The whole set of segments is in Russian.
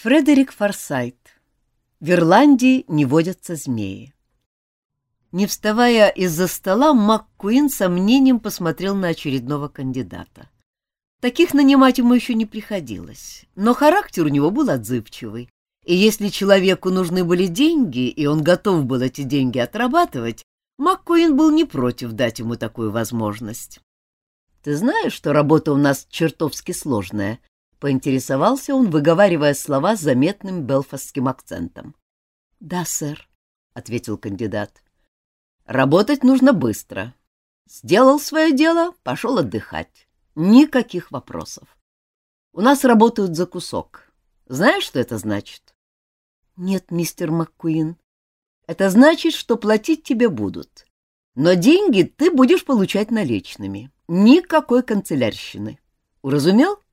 Фредерик Форсайт. В Ирландии не водятся змеи. Не вставая из-за стола, МакКуин сомнением посмотрел на очередного кандидата. Таких нанимать ему еще не приходилось, но характер у него был отзывчивый, и если человеку нужны были деньги, и он готов был эти деньги отрабатывать, МакКуин был не против дать ему такую возможность. «Ты знаешь, что работа у нас чертовски сложная?» — поинтересовался он, выговаривая слова с заметным белфастским акцентом. — Да, сэр, — ответил кандидат. — Работать нужно быстро. Сделал свое дело, пошел отдыхать. Никаких вопросов. У нас работают за кусок. Знаешь, что это значит? — Нет, мистер МакКуин. Это значит, что платить тебе будут. Но деньги ты будешь получать наличными. Никакой канцелярщины. Уразумел? —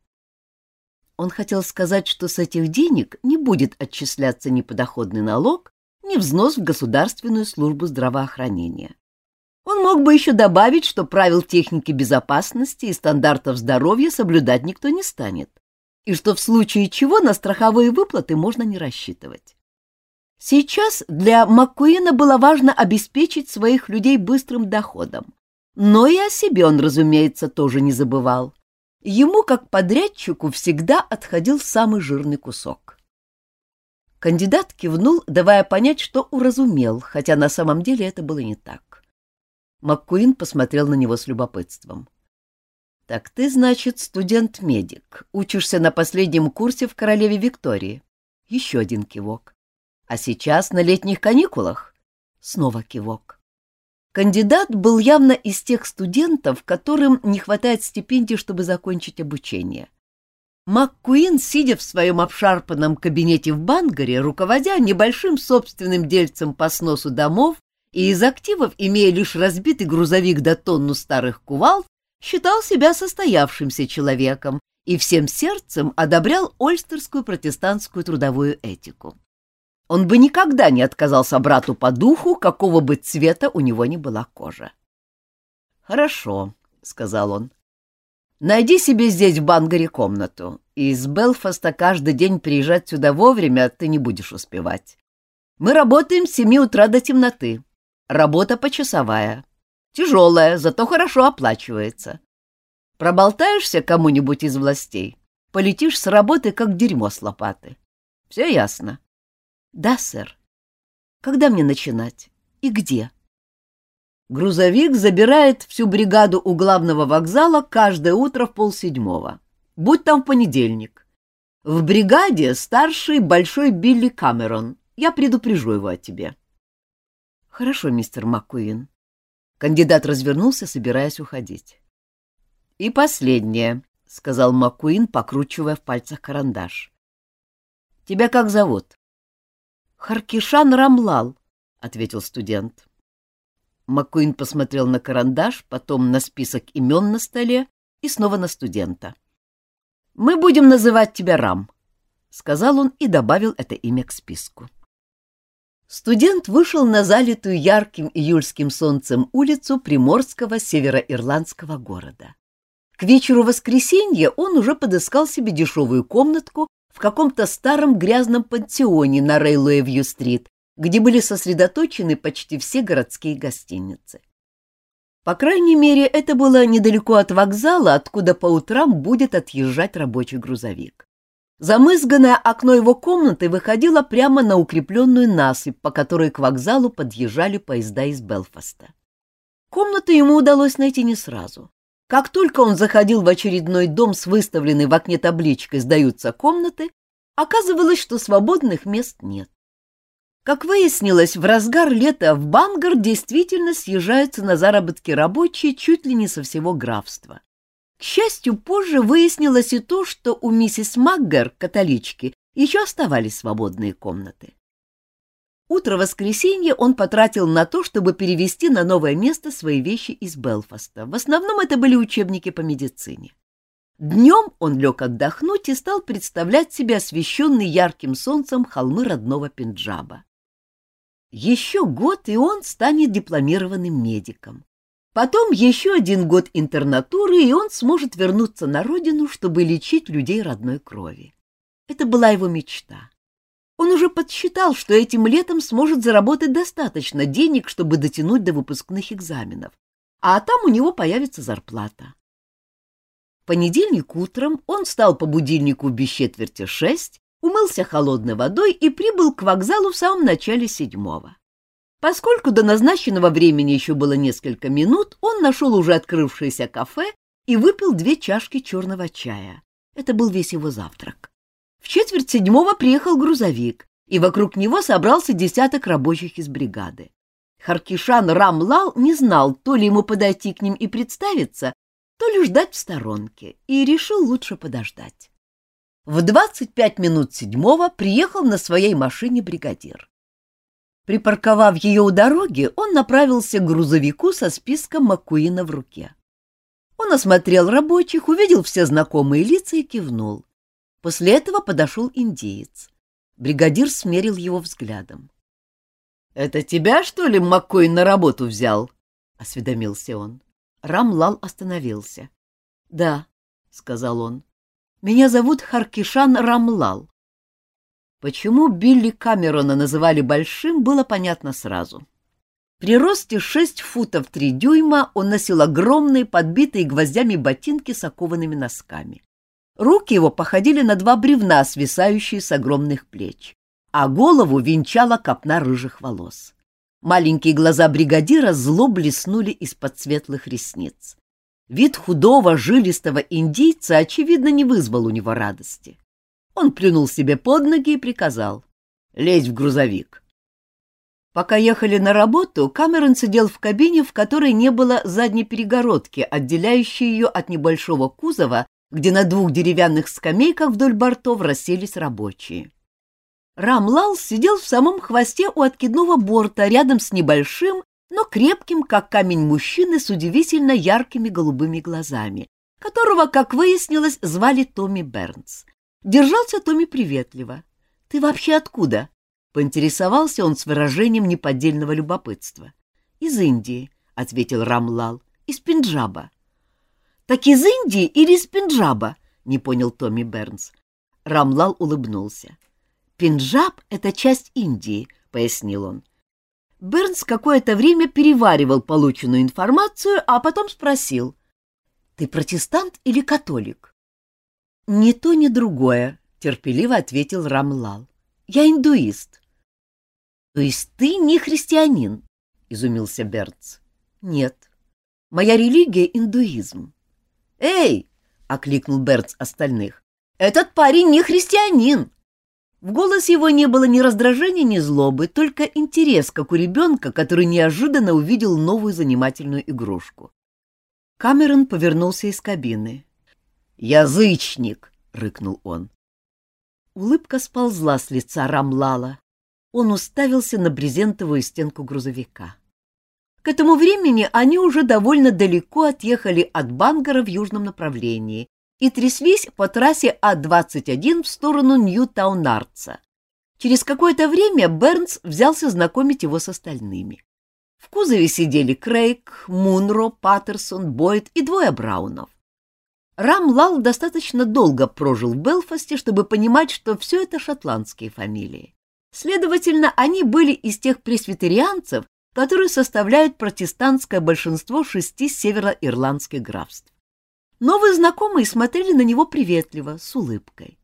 он хотел сказать, что с этих денег не будет отчисляться ни подоходный налог, ни взнос в Государственную службу здравоохранения. Он мог бы еще добавить, что правил техники безопасности и стандартов здоровья соблюдать никто не станет, и что в случае чего на страховые выплаты можно не рассчитывать. Сейчас для Маккуина было важно обеспечить своих людей быстрым доходом, но и о себе он, разумеется, тоже не забывал. Ему, как подрядчику, всегда отходил самый жирный кусок. Кандидат кивнул, давая понять, что уразумел, хотя на самом деле это было не так. МакКуин посмотрел на него с любопытством. — Так ты, значит, студент-медик, учишься на последнем курсе в Королеве Виктории. Еще один кивок. А сейчас на летних каникулах? Снова кивок. Кандидат был явно из тех студентов, которым не хватает стипендий, чтобы закончить обучение. МакКуин, сидя в своем обшарпанном кабинете в Бангаре, руководя небольшим собственным дельцем по сносу домов и из активов, имея лишь разбитый грузовик до тонну старых кувалд, считал себя состоявшимся человеком и всем сердцем одобрял ольстерскую протестантскую трудовую этику. Он бы никогда не отказался брату по духу, какого бы цвета у него ни была кожа. «Хорошо», — сказал он. «Найди себе здесь в Бангаре комнату. Из Белфаста каждый день приезжать сюда вовремя ты не будешь успевать. Мы работаем с семи утра до темноты. Работа почасовая. Тяжелая, зато хорошо оплачивается. Проболтаешься кому-нибудь из властей, полетишь с работы, как дерьмо с лопаты. Все ясно?» Да, сэр. Когда мне начинать? И где? Грузовик забирает всю бригаду у главного вокзала каждое утро в полседьмого. Будь там в понедельник. В бригаде старший большой Билли Камерон. Я предупрежу его о тебе. Хорошо, мистер МакКуин. Кандидат развернулся, собираясь уходить. И последнее, — сказал МакКуин, покручивая в пальцах карандаш. Тебя как зовут? Харкишан Рамлал, — ответил студент. Маккуин посмотрел на карандаш, потом на список имен на столе и снова на студента. «Мы будем называть тебя Рам», — сказал он и добавил это имя к списку. Студент вышел на залитую ярким июльским солнцем улицу приморского североирландского города. К вечеру воскресенья он уже подыскал себе дешевую комнатку в каком-то старом грязном пансионе на Рейлуэвью-стрит, где были сосредоточены почти все городские гостиницы. По крайней мере, это было недалеко от вокзала, откуда по утрам будет отъезжать рабочий грузовик. Замызганное окно его комнаты выходило прямо на укрепленную насыпь, по которой к вокзалу подъезжали поезда из Белфаста. Комнату ему удалось найти не сразу. Как только он заходил в очередной дом с выставленной в окне табличкой «Сдаются комнаты», оказывалось, что свободных мест нет. Как выяснилось, в разгар лета в Бангар действительно съезжаются на заработки рабочие чуть ли не со всего графства. К счастью, позже выяснилось и то, что у миссис Маггер, католички, еще оставались свободные комнаты. Утро воскресенья он потратил на то, чтобы перевести на новое место свои вещи из Белфаста. В основном это были учебники по медицине. Днем он лег отдохнуть и стал представлять себе освещенный ярким солнцем холмы родного Пенджаба. Еще год, и он станет дипломированным медиком. Потом еще один год интернатуры, и он сможет вернуться на родину, чтобы лечить людей родной крови. Это была его мечта. Он уже подсчитал, что этим летом сможет заработать достаточно денег, чтобы дотянуть до выпускных экзаменов, а там у него появится зарплата. В понедельник утром он встал по будильнику без четверти шесть, умылся холодной водой и прибыл к вокзалу в самом начале седьмого. Поскольку до назначенного времени еще было несколько минут, он нашел уже открывшееся кафе и выпил две чашки черного чая. Это был весь его завтрак. В четверть седьмого приехал грузовик, и вокруг него собрался десяток рабочих из бригады. Харкишан Рамлал не знал, то ли ему подойти к ним и представиться, то ли ждать в сторонке, и решил лучше подождать. В двадцать пять минут седьмого приехал на своей машине бригадир. Припарковав ее у дороги, он направился к грузовику со списком Маккуина в руке. Он осмотрел рабочих, увидел все знакомые лица и кивнул. После этого подошел индеец. Бригадир смерил его взглядом. — Это тебя, что ли, Маккой на работу взял? — осведомился он. Рамлал остановился. — Да, — сказал он. — Меня зовут Харкишан Рамлал. Почему Билли Камерона называли большим, было понятно сразу. При росте 6 футов 3 дюйма он носил огромные, подбитые гвоздями ботинки с окованными носками. Руки его походили на два бревна, свисающие с огромных плеч, а голову венчала копна рыжих волос. Маленькие глаза бригадира зло блеснули из-под светлых ресниц. Вид худого, жилистого индийца, очевидно, не вызвал у него радости. Он плюнул себе под ноги и приказал «Лезь в грузовик». Пока ехали на работу, Камерон сидел в кабине, в которой не было задней перегородки, отделяющей ее от небольшого кузова, где на двух деревянных скамейках вдоль бортов расселись рабочие. Рамлал сидел в самом хвосте у откидного борта рядом с небольшим, но крепким, как камень мужчины с удивительно яркими голубыми глазами, которого, как выяснилось, звали Томми Бернс. Держался Томми приветливо. «Ты вообще откуда?» — поинтересовался он с выражением неподдельного любопытства. «Из Индии», — ответил Рамлал, — «из Пенджаба». Так из Индии или из Пенджаба? Не понял Томми Бернс. Рамлал улыбнулся. Пенджаб — это часть Индии, пояснил он. Бернс какое-то время переваривал полученную информацию, а потом спросил. Ты протестант или католик? Ни то, ни другое, терпеливо ответил Рамлал. Я индуист. То есть ты не христианин? изумился Бернс. Нет. Моя религия — индуизм. «Эй!» — окликнул Берц остальных. «Этот парень не христианин!» В голосе его не было ни раздражения, ни злобы, только интерес, как у ребенка, который неожиданно увидел новую занимательную игрушку. Камерон повернулся из кабины. «Язычник!» — рыкнул он. Улыбка сползла с лица Рамлала. Он уставился на брезентовую стенку грузовика. К этому времени они уже довольно далеко отъехали от Бангара в южном направлении и тряслись по трассе А-21 в сторону Нью-Таунарца. Через какое-то время Бернс взялся знакомить его с остальными. В кузове сидели Крейг, Мунро, Паттерсон, Бойд и двое Браунов. Рам Лал достаточно долго прожил в Белфасте, чтобы понимать, что все это шотландские фамилии. Следовательно, они были из тех пресвитерианцев, которые составляют протестантское большинство шести североирландских графств. Новые знакомые смотрели на него приветливо, с улыбкой.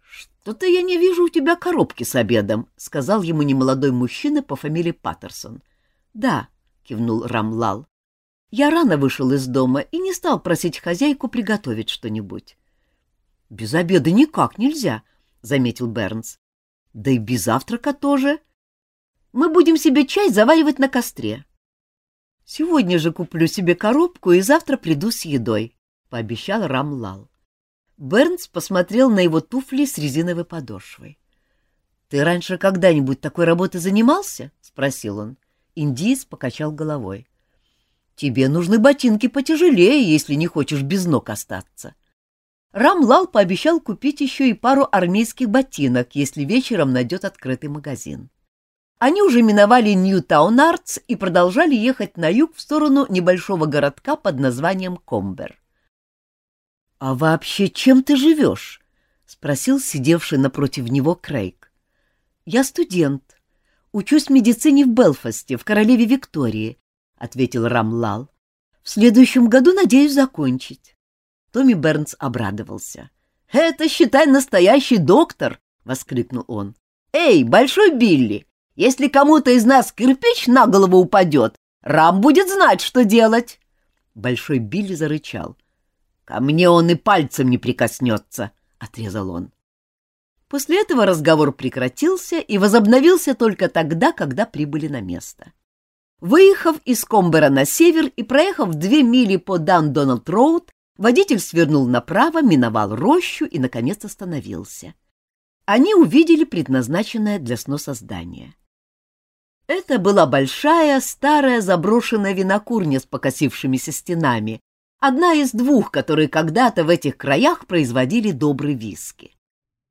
«Что-то я не вижу у тебя коробки с обедом», — сказал ему немолодой мужчина по фамилии Паттерсон. «Да», — кивнул Рамлал. «Я рано вышел из дома и не стал просить хозяйку приготовить что-нибудь». «Без обеда никак нельзя», — заметил Бернс. «Да и без завтрака тоже», мы будем себе чай заваривать на костре. Сегодня же куплю себе коробку и завтра приду с едой, — пообещал Рамлал. Бернс посмотрел на его туфли с резиновой подошвой. — Ты раньше когда-нибудь такой работой занимался? — спросил он. Индиец покачал головой. — Тебе нужны ботинки потяжелее, если не хочешь без ног остаться. Рамлал пообещал купить еще и пару армейских ботинок, если вечером найдет открытый магазин. Они уже миновали Нью-Таунардс и продолжали ехать на юг в сторону небольшого городка под названием Комбер. — А вообще чем ты живешь? — спросил сидевший напротив него Крейг. Я студент. Учусь в медицине в Белфасте, в королеве Виктории, ответил Рамлал. В следующем году надеюсь закончить. Томми Бернс обрадовался. Это, считай, настоящий доктор, воскликнул он. Эй, большой Билли, если кому-то из нас кирпич на голову упадет, Рам будет знать, что делать. Большой Билли зарычал. Ко мне он и пальцем не прикоснется, отрезал он. После этого разговор прекратился и возобновился только тогда, когда прибыли на место. Выехав из Комбера на север и проехав две мили по Дан-Дональд-Роуд, водитель свернул направо, миновал рощу и, наконец, остановился. Они увидели предназначенное для сноса здание. Это была большая, старая, заброшенная винокурня с покосившимися стенами, одна из двух, которые когда-то в этих краях производили добрый виски.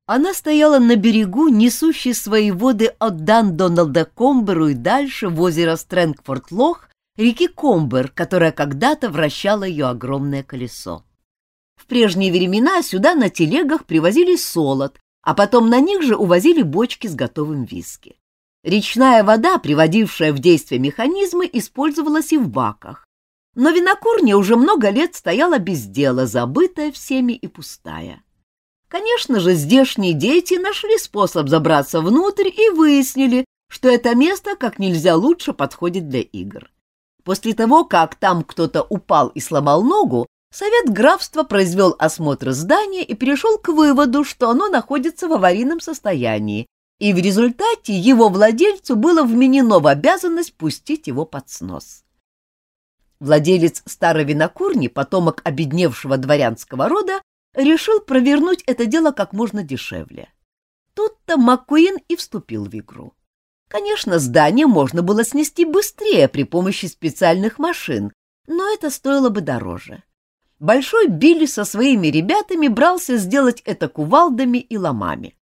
Она стояла на берегу, несущей свои воды от Дан-Дональда Комберу и дальше в озеро Стрэнгфорд-Лох, реки Комбер, которая когда-то вращала ее огромное колесо. В прежние времена сюда на телегах привозили солод, а потом на них же увозили бочки с готовым виски. Речная вода, приводившая в действие механизмы, использовалась и в баках. Но винокурня уже много лет стояла без дела, забытая всеми и пустая. Конечно же, здешние дети нашли способ забраться внутрь и выяснили, что это место как нельзя лучше подходит для игр. После того, как там кто-то упал и сломал ногу, Совет графства произвел осмотр здания и перешел к выводу, что оно находится в аварийном состоянии и в результате его владельцу было вменено в обязанность пустить его под снос. Владелец старой винокурни, потомок обедневшего дворянского рода, решил провернуть это дело как можно дешевле. Тут-то Маккуин и вступил в игру. Конечно, здание можно было снести быстрее при помощи специальных машин, но это стоило бы дороже. Большой Билли со своими ребятами брался сделать это кувалдами и ломами.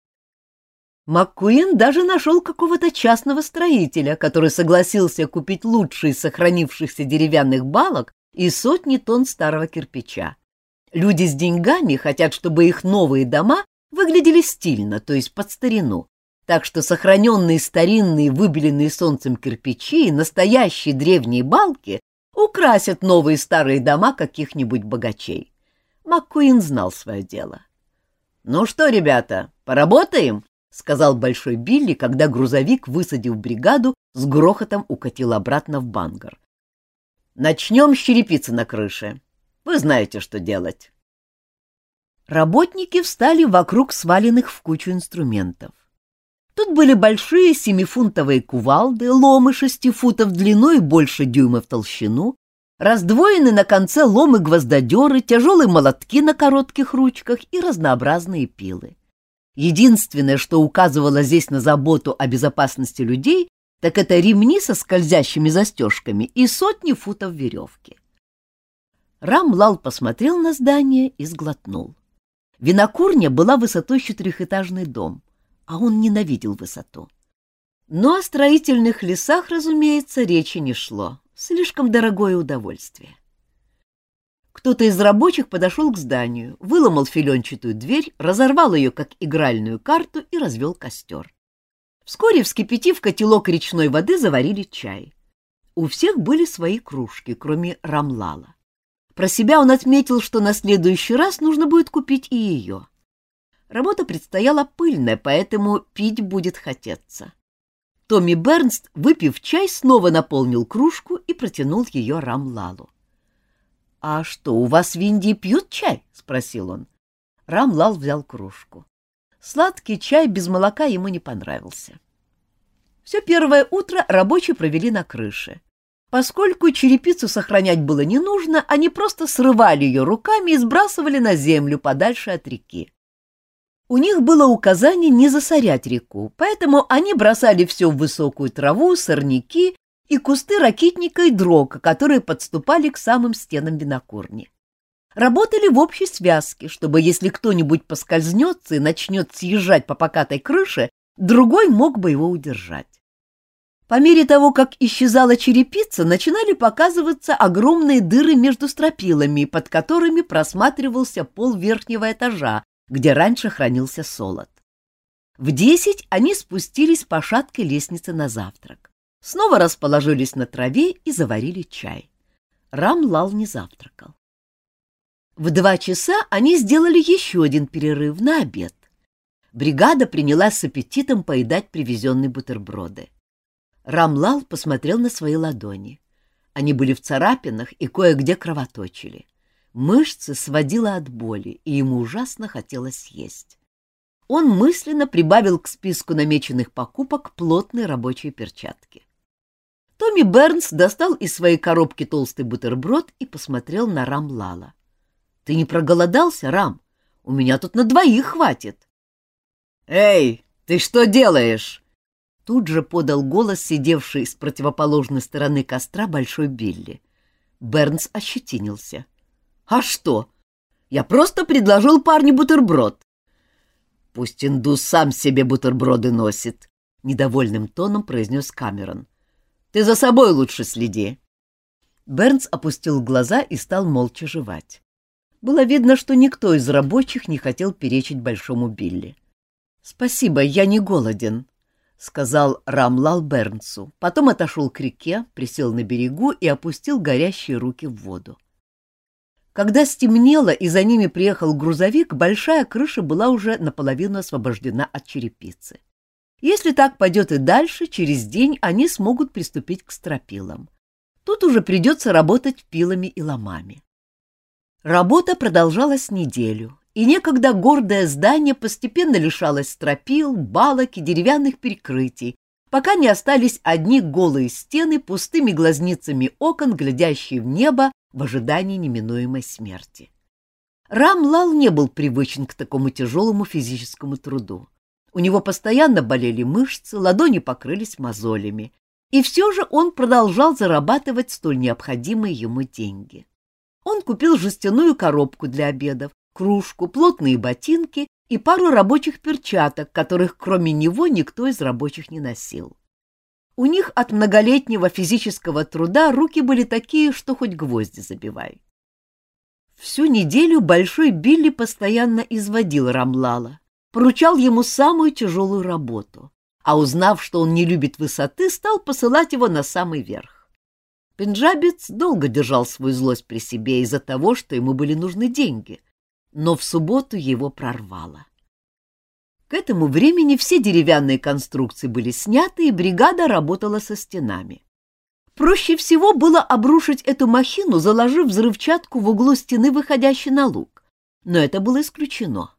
МакКуин даже нашел какого-то частного строителя, который согласился купить лучшие сохранившихся деревянных балок и сотни тонн старого кирпича. Люди с деньгами хотят, чтобы их новые дома выглядели стильно, то есть под старину. Так что сохраненные старинные выбеленные солнцем кирпичи и настоящие древние балки украсят новые старые дома каких-нибудь богачей. МакКуин знал свое дело. «Ну что, ребята, поработаем?» — сказал Большой Билли, когда грузовик, высадив бригаду, с грохотом укатил обратно в Бангар. «Начнем с черепицы на крыше. Вы знаете, что делать». Работники встали вокруг сваленных в кучу инструментов. Тут были большие семифунтовые кувалды, ломы шести футов длину и больше дюйма в толщину, раздвоены на конце ломы-гвоздодеры, тяжелые молотки на коротких ручках и разнообразные пилы. Единственное, что указывало здесь на заботу о безопасности людей, так это ремни со скользящими застежками и сотни футов веревки. Рамлал посмотрел на здание и сглотнул. Винокурня была высотой четырехэтажный дом, а он ненавидел высоту. Но о строительных лесах, разумеется, речи не шло. Слишком дорогое удовольствие. Кто-то из рабочих подошел к зданию, выломал филенчатую дверь, разорвал ее, как игральную карту, и развел костер. Вскоре, вскипятив котелок речной воды, заварили чай. У всех были свои кружки, кроме Рамлала. Про себя он отметил, что на следующий раз нужно будет купить и ее. Работа предстояла пыльная, поэтому пить будет хотеться. Томми Бернст, выпив чай, снова наполнил кружку и протянул ее Рамлалу. — А что, у вас в Индии пьют чай? — спросил он. Рамлал взял кружку. Сладкий чай без молока ему не понравился. Все первое утро рабочие провели на крыше. Поскольку черепицу сохранять было не нужно, они просто срывали ее руками и сбрасывали на землю подальше от реки. У них было указание не засорять реку, поэтому они бросали все в высокую траву, сорняки и кусты ракитника и дрока, которые подступали к самым стенам винокурни. Работали в общей связке, чтобы если кто-нибудь поскользнется и начнет съезжать по покатой крыше, другой мог бы его удержать. По мере того, как исчезала черепица, начинали показываться огромные дыры между стропилами, под которыми просматривался пол верхнего этажа, где раньше хранился солод. В десять они спустились по шаткой лестнице на завтрак. Снова расположились на траве и заварили чай. Рамлал не завтракал. В два часа они сделали еще один перерыв на обед. Бригада принялась с аппетитом поедать привезенные бутерброды. Рамлал посмотрел на свои ладони. Они были в царапинах и кое-где кровоточили. Мышцы сводило от боли, и ему ужасно хотелось есть. Он мысленно прибавил к списку намеченных покупок плотные рабочие перчатки. Томми Бернс достал из своей коробки толстый бутерброд и посмотрел на Рамлала. — Ты не проголодался, Рам? У меня тут на двоих хватит. — Эй, ты что делаешь? Тут же подал голос сидевший с противоположной стороны костра Большой Билли. Бернс ощетинился. «А что? Я просто предложил парню бутерброд». «Пусть индус сам себе бутерброды носит», — недовольным тоном произнес Камерон. «Ты за собой лучше следи». Бернс опустил глаза и стал молча жевать. Было видно, что никто из рабочих не хотел перечить Большому Билли. «Спасибо, я не голоден», — сказал Рамлал Бернсу. Потом отошел к реке, присел на берегу и опустил горящие руки в воду. Когда стемнело и за ними приехал грузовик, большая крыша была уже наполовину освобождена от черепицы. Если так пойдет и дальше, через день они смогут приступить к стропилам. Тут уже придется работать пилами и ломами. Работа продолжалась неделю, и некогда гордое здание постепенно лишалось стропил, балок и деревянных перекрытий, пока не остались одни голые стены пустыми глазницами окон, глядящие в небо в ожидании неминуемой смерти. Рамлал не был привычен к такому тяжелому физическому труду. У него постоянно болели мышцы, ладони покрылись мозолями, и все же он продолжал зарабатывать столь необходимые ему деньги. Он купил жестяную коробку для обедов, кружку, плотные ботинки и пару рабочих перчаток, которых кроме него никто из рабочих не носил. У них от многолетнего физического труда руки были такие, что хоть гвозди забивай. Всю неделю Большой Билли постоянно изводил Рамлала, поручал ему самую тяжелую работу, а узнав, что он не любит высоты, стал посылать его на самый верх. Пенджабец долго держал свою злость при себе из-за того, что ему были нужны деньги, но в субботу его прорвало. К этому времени все деревянные конструкции были сняты, и бригада работала со стенами. Проще всего было обрушить эту махину, заложив взрывчатку в углу стены, выходящей на луг. Но это было исключено.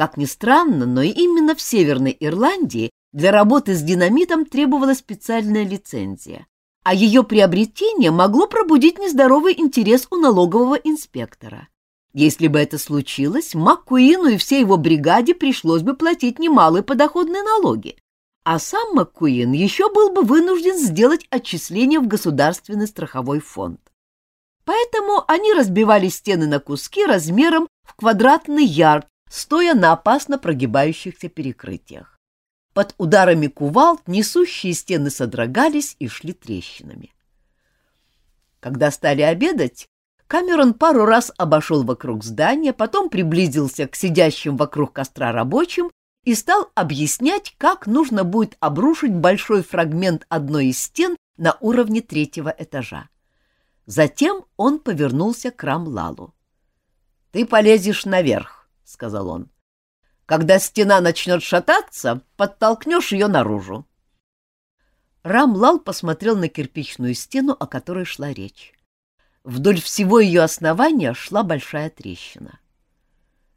Как ни странно, но именно в Северной Ирландии для работы с динамитом требовалась специальная лицензия, а ее приобретение могло пробудить нездоровый интерес у налогового инспектора. Если бы это случилось, Маккуину и всей его бригаде пришлось бы платить немалые подоходные налоги, а сам Маккуин еще был бы вынужден сделать отчисление в государственный страховой фонд. Поэтому они разбивали стены на куски размером в квадратный ярд, стоя на опасно прогибающихся перекрытиях. Под ударами кувалд несущие стены содрогались и шли трещинами. Когда стали обедать, Камерон пару раз обошел вокруг здания, потом приблизился к сидящим вокруг костра рабочим и стал объяснять, как нужно будет обрушить большой фрагмент одной из стен на уровне третьего этажа. Затем он повернулся к Рамлалу. — Ты полезешь наверх, — сказал он. — Когда стена начнет шататься, подтолкнешь ее наружу. Рамлал посмотрел на кирпичную стену, о которой шла речь. Вдоль всего ее основания шла большая трещина.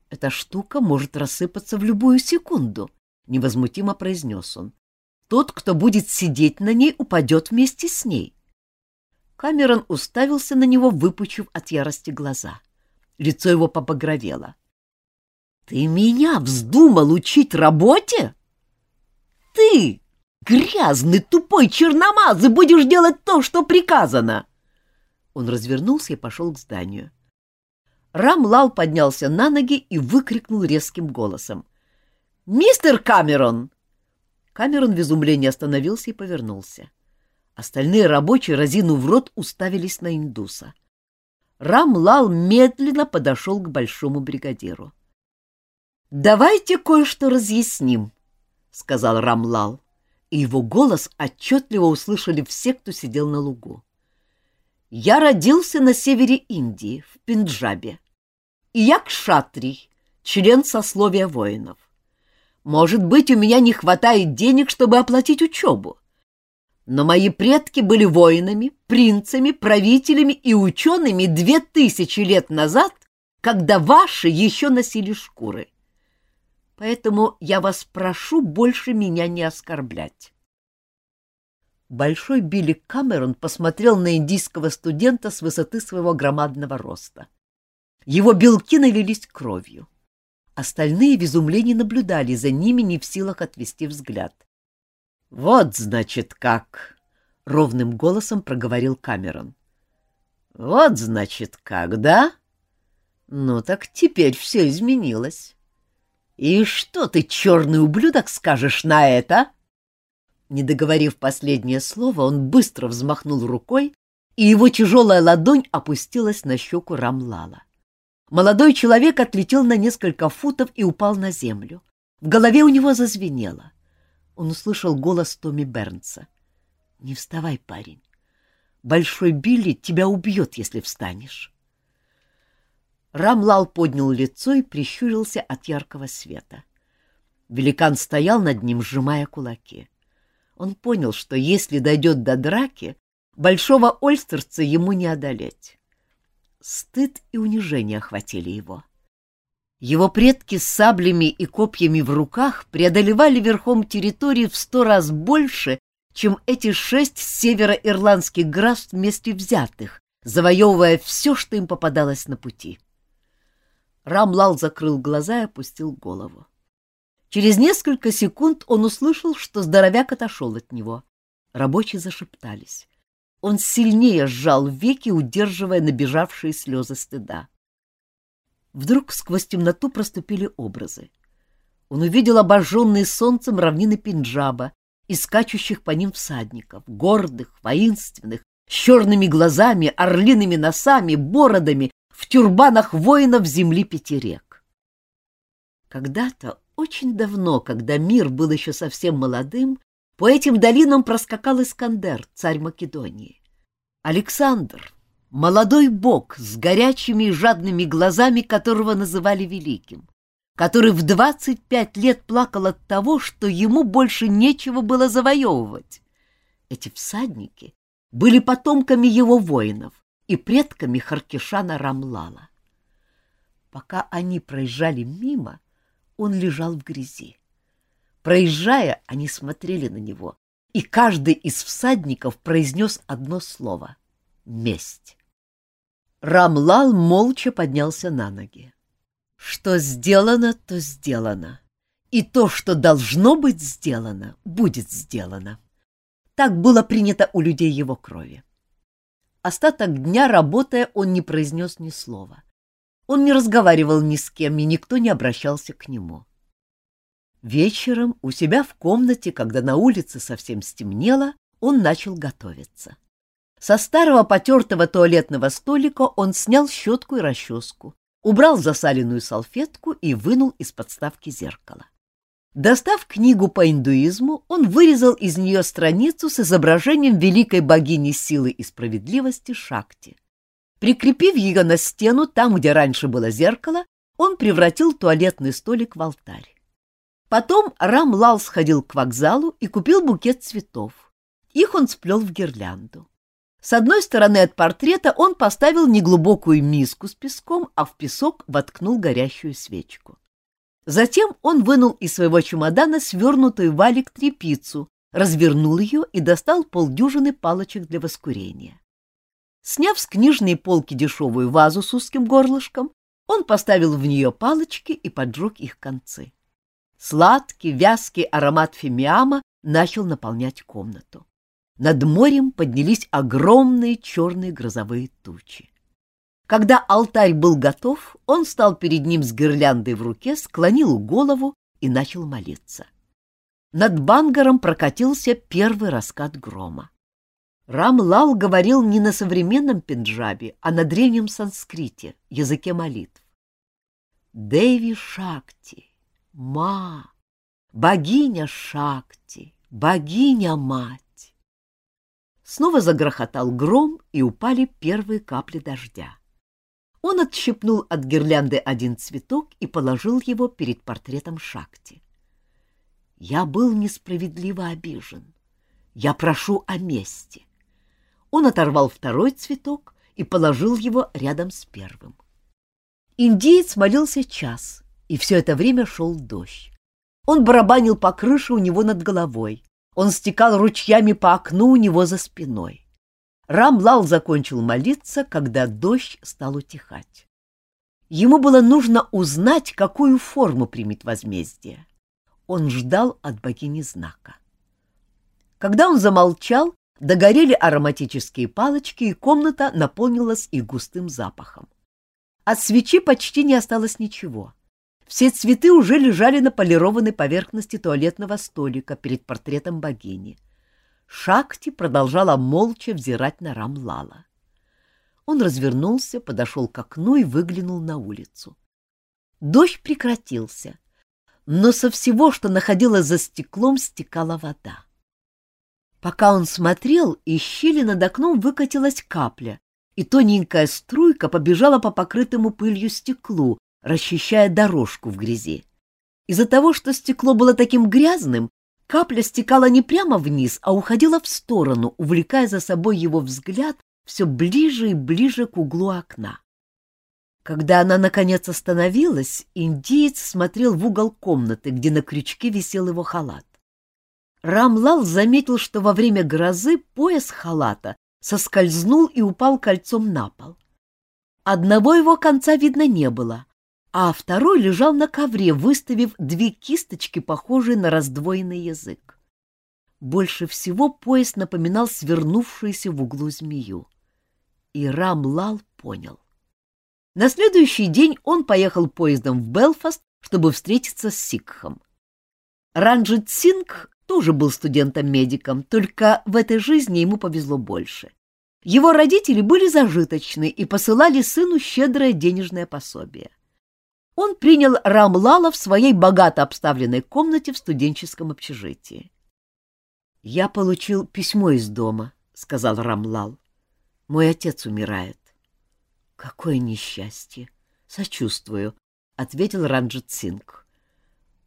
«Эта штука может рассыпаться в любую секунду», — невозмутимо произнес он. «Тот, кто будет сидеть на ней, упадет вместе с ней». Камерон уставился на него, выпучив от ярости глаза. Лицо его побагровело. «Ты меня вздумал учить работе? Ты, грязный, тупой черномазый, будешь делать то, что приказано!» Он развернулся и пошел к зданию. Рамлал поднялся на ноги и выкрикнул резким голосом. «Мистер Камерон!» Камерон в изумлении остановился и повернулся. Остальные рабочие, разинув рот, уставились на индуса. Рамлал медленно подошел к большому бригадиру. Давайте кое-что разъясним, — сказал Рамлал, и его голос отчетливо услышали все, кто сидел на лугу. Я родился на севере Индии, в Пенджабе, и я кшатрий, член сословия воинов. Может быть, у меня не хватает денег, чтобы оплатить учебу. Но мои предки были воинами, принцами, правителями и учеными две тысячи лет назад, когда ваши еще носили шкуры. Поэтому я вас прошу больше меня не оскорблять. Большой Билли Камерон посмотрел на индийского студента с высоты своего громадного роста. Его белки налились кровью. Остальные в изумлении наблюдали за ними, не в силах отвести взгляд. — Вот, значит, как! — ровным голосом проговорил Камерон. — Вот, значит, как, да? Ну так теперь все изменилось. И что ты, черный ублюдок, скажешь на это? Не договорив последнее слово, он быстро взмахнул рукой, и его тяжелая ладонь опустилась на щеку Рамлала. Молодой человек отлетел на несколько футов и упал на землю. В голове у него зазвенело. Он услышал голос Томми Бернса. — Не вставай, парень. Большой Билли тебя убьет, если встанешь. Рамлал поднял лицо и прищурился от яркого света. Великан стоял над ним, сжимая кулаки. Он понял, что если дойдет до драки, большого ольстерца ему не одолеть. Стыд и унижение охватили его. Его предки с саблями и копьями в руках преодолевали верхом территории в сто раз больше, чем эти шесть североирландских графств вместе взятых, завоевывая все, что им попадалось на пути. Рамлал закрыл глаза и опустил голову. Через несколько секунд он услышал, что здоровяк отошел от него. Рабочие зашептались. Он сильнее сжал веки, удерживая набежавшие слезы стыда. Вдруг сквозь темноту проступили образы. Он увидел обожженные солнцем равнины Пенджаба и скачущих по ним всадников, гордых, воинственных, с черными глазами, орлиными носами, бородами, в тюрбанах воинов земли пяти. Когда-то, очень давно, когда мир был еще совсем молодым, по этим долинам проскакал Искандер, царь Македонии. Александр, молодой бог с горячими и жадными глазами, которого называли великим, который в двадцать пять лет плакал от того, что ему больше нечего было завоевывать. Эти всадники были потомками его воинов и предками Харкишана Рамлала. Пока они проезжали мимо, он лежал в грязи. Проезжая, они смотрели на него, и каждый из всадников произнес одно слово — месть. Рамлал молча поднялся на ноги. Что сделано, то сделано. И то, что должно быть сделано, будет сделано. Так было принято у людей его крови. Остаток дня, работая, он не произнес ни слова. Он не разговаривал ни с кем, и никто не обращался к нему. Вечером у себя в комнате, когда на улице совсем стемнело, он начал готовиться. Со старого потертого туалетного столика он снял щетку и расческу, убрал засаленную салфетку и вынул из подставки зеркало. Достав книгу по индуизму, он вырезал из нее страницу с изображением великой богини силы и справедливости Шакти. Прикрепив ее на стену там, где раньше было зеркало, он превратил туалетный столик в алтарь. Потом Рамлал сходил к вокзалу и купил букет цветов. Их он сплел в гирлянду. С одной стороны от портрета он поставил неглубокую миску с песком, а в песок воткнул горящую свечку. Затем он вынул из своего чемодана свернутую валик трепицу, развернул ее и достал полдюжины палочек для воскурения. Сняв с книжной полки дешевую вазу с узким горлышком, он поставил в нее палочки и поджег их концы. Сладкий, вязкий аромат фимиама начал наполнять комнату. Над морем поднялись огромные черные грозовые тучи. Когда алтарь был готов, он стал перед ним с гирляндой в руке, склонил голову и начал молиться. Над Бангаром прокатился первый раскат грома. Рамлал говорил не на современном пенджабе, а на древнем санскрите, языке молитв. Деви Шакти, Ма, богиня Шакти, богиня-мать. Снова загрохотал гром, и упали первые капли дождя. Он отщепнул от гирлянды один цветок и положил его перед портретом Шакти. Я был несправедливо обижен. Я прошу о мести. Он оторвал второй цветок и положил его рядом с первым. Индиец молился час, и все это время шел дождь. Он барабанил по крыше у него над головой. Он стекал ручьями по окну у него за спиной. Рамлал закончил молиться, когда дождь стал утихать. Ему было нужно узнать, какую форму примет возмездие. Он ждал от богини знака. Когда он замолчал, догорели ароматические палочки, и комната наполнилась их густым запахом. От свечи почти не осталось ничего. Все цветы уже лежали на полированной поверхности туалетного столика перед портретом богини. Шакти продолжала молча взирать на Рамлала. Он развернулся, подошел к окну и выглянул на улицу. Дождь прекратился, но со всего, что находилось за стеклом, стекала вода. Пока он смотрел, из щели над окном выкатилась капля, и тоненькая струйка побежала по покрытому пылью стеклу, расчищая дорожку в грязи. Из-за того, что стекло было таким грязным, Капля стекала не прямо вниз, а уходила в сторону, увлекая за собой его взгляд все ближе и ближе к углу окна. Когда она, наконец, остановилась, индиец смотрел в угол комнаты, где на крючке висел его халат. Рамлал заметил, что во время грозы пояс халата соскользнул и упал кольцом на пол. Одного его конца видно не было, а второй лежал на ковре, выставив две кисточки, похожие на раздвоенный язык. Больше всего пояс напоминал свернувшуюся в углу змею. И Рам-Лал понял. На следующий день он поехал поездом в Белфаст, чтобы встретиться с Сикхом. Ранджит Сингх тоже был студентом-медиком, только в этой жизни ему повезло больше. Его родители были зажиточны и посылали сыну щедрое денежное пособие он принял Рамлала в своей богато обставленной комнате в студенческом общежитии. «Я получил письмо из дома», — сказал Рамлал. «Мой отец умирает». «Какое несчастье! Сочувствую», — ответил Ранджит Синг.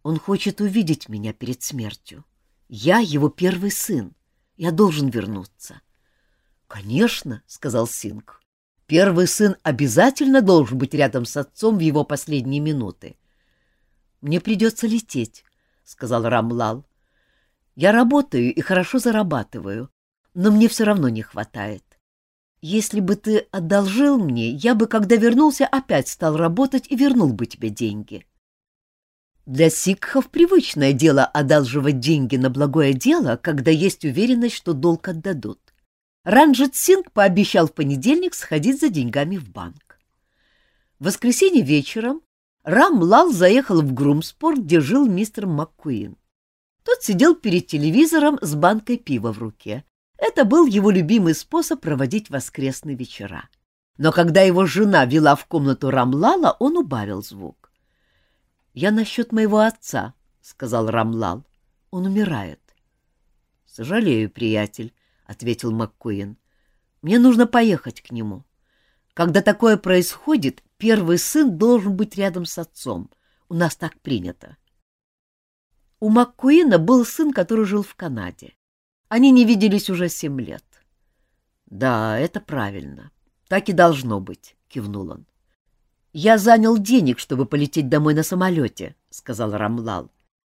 «Он хочет увидеть меня перед смертью. Я его первый сын. Я должен вернуться». «Конечно», — сказал Синг. Первый сын обязательно должен быть рядом с отцом в его последние минуты. «Мне придется лететь», — сказал Рамлал. «Я работаю и хорошо зарабатываю, но мне все равно не хватает. Если бы ты одолжил мне, я бы, когда вернулся, опять стал работать и вернул бы тебе деньги». Для сикхов привычное дело одалживать деньги на благое дело, когда есть уверенность, что долг отдадут. Ранджит Синг пообещал в понедельник сходить за деньгами в банк. В воскресенье вечером Рам Лал заехал в Грумспорт, где жил мистер МакКуин. Тот сидел перед телевизором с банкой пива в руке. Это был его любимый способ проводить воскресные вечера. Но когда его жена вела в комнату Рамлала, он убавил звук. «Я насчет моего отца», — сказал Рамлал. «Он умирает». «Сожалею, приятель», — ответил МакКуин. «Мне нужно поехать к нему. Когда такое происходит, первый сын должен быть рядом с отцом. У нас так принято». У МакКуина был сын, который жил в Канаде. Они не виделись уже семь лет. «Да, это правильно. Так и должно быть», — кивнул он. «Я занял денег, чтобы полететь домой на самолете», — сказал Рамлал.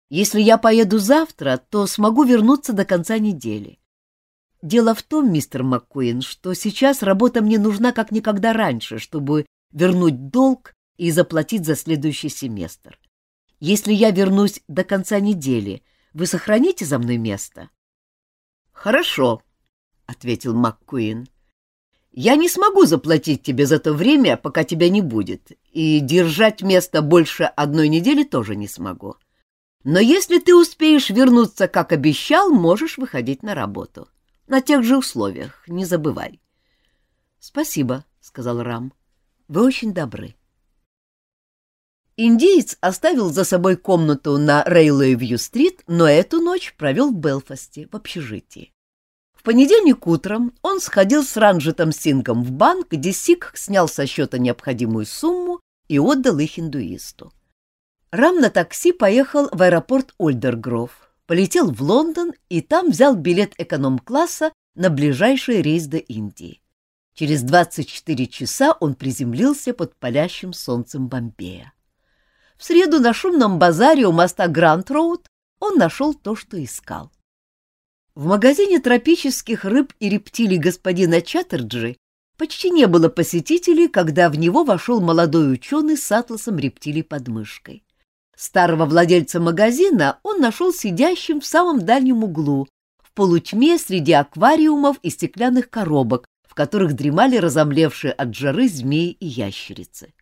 «Если я поеду завтра, то смогу вернуться до конца недели. Дело в том, мистер МакКуин, что сейчас работа мне нужна как никогда раньше, чтобы вернуть долг и заплатить за следующий семестр. Если я вернусь до конца недели, вы сохраните за мной место? — Хорошо, — ответил МакКуин. — Я не смогу заплатить тебе за то время, пока тебя не будет, и держать место больше одной недели тоже не смогу. Но если ты успеешь вернуться, как обещал, можешь выходить на работу. — на тех же условиях, не забывай. — Спасибо, — сказал Рам. — Вы очень добры. Индиец оставил за собой комнату на Рейлой-Вью-стрит, но эту ночь провел в Белфасте, в общежитии. В понедельник утром он сходил с Ранжетом Сингом в банк, где Сик снял со счета необходимую сумму и отдал их индуисту. Рам на такси поехал в аэропорт Ольдергров, полетел в Лондон и там взял билет эконом-класса на ближайший рейс до Индии. Через 24 часа он приземлился под палящим солнцем Бомбея. В среду на шумном базаре у моста Гранд-Роуд он нашел то, что искал. В магазине тропических рыб и рептилий господина Чаттерджи почти не было посетителей, когда в него вошел молодой ученый с атласом рептилий под мышкой. Старого владельца магазина он нашел сидящим в самом дальнем углу, в полутьме среди аквариумов и стеклянных коробок, в которых дремали разомлевшие от жары змеи и ящерицы.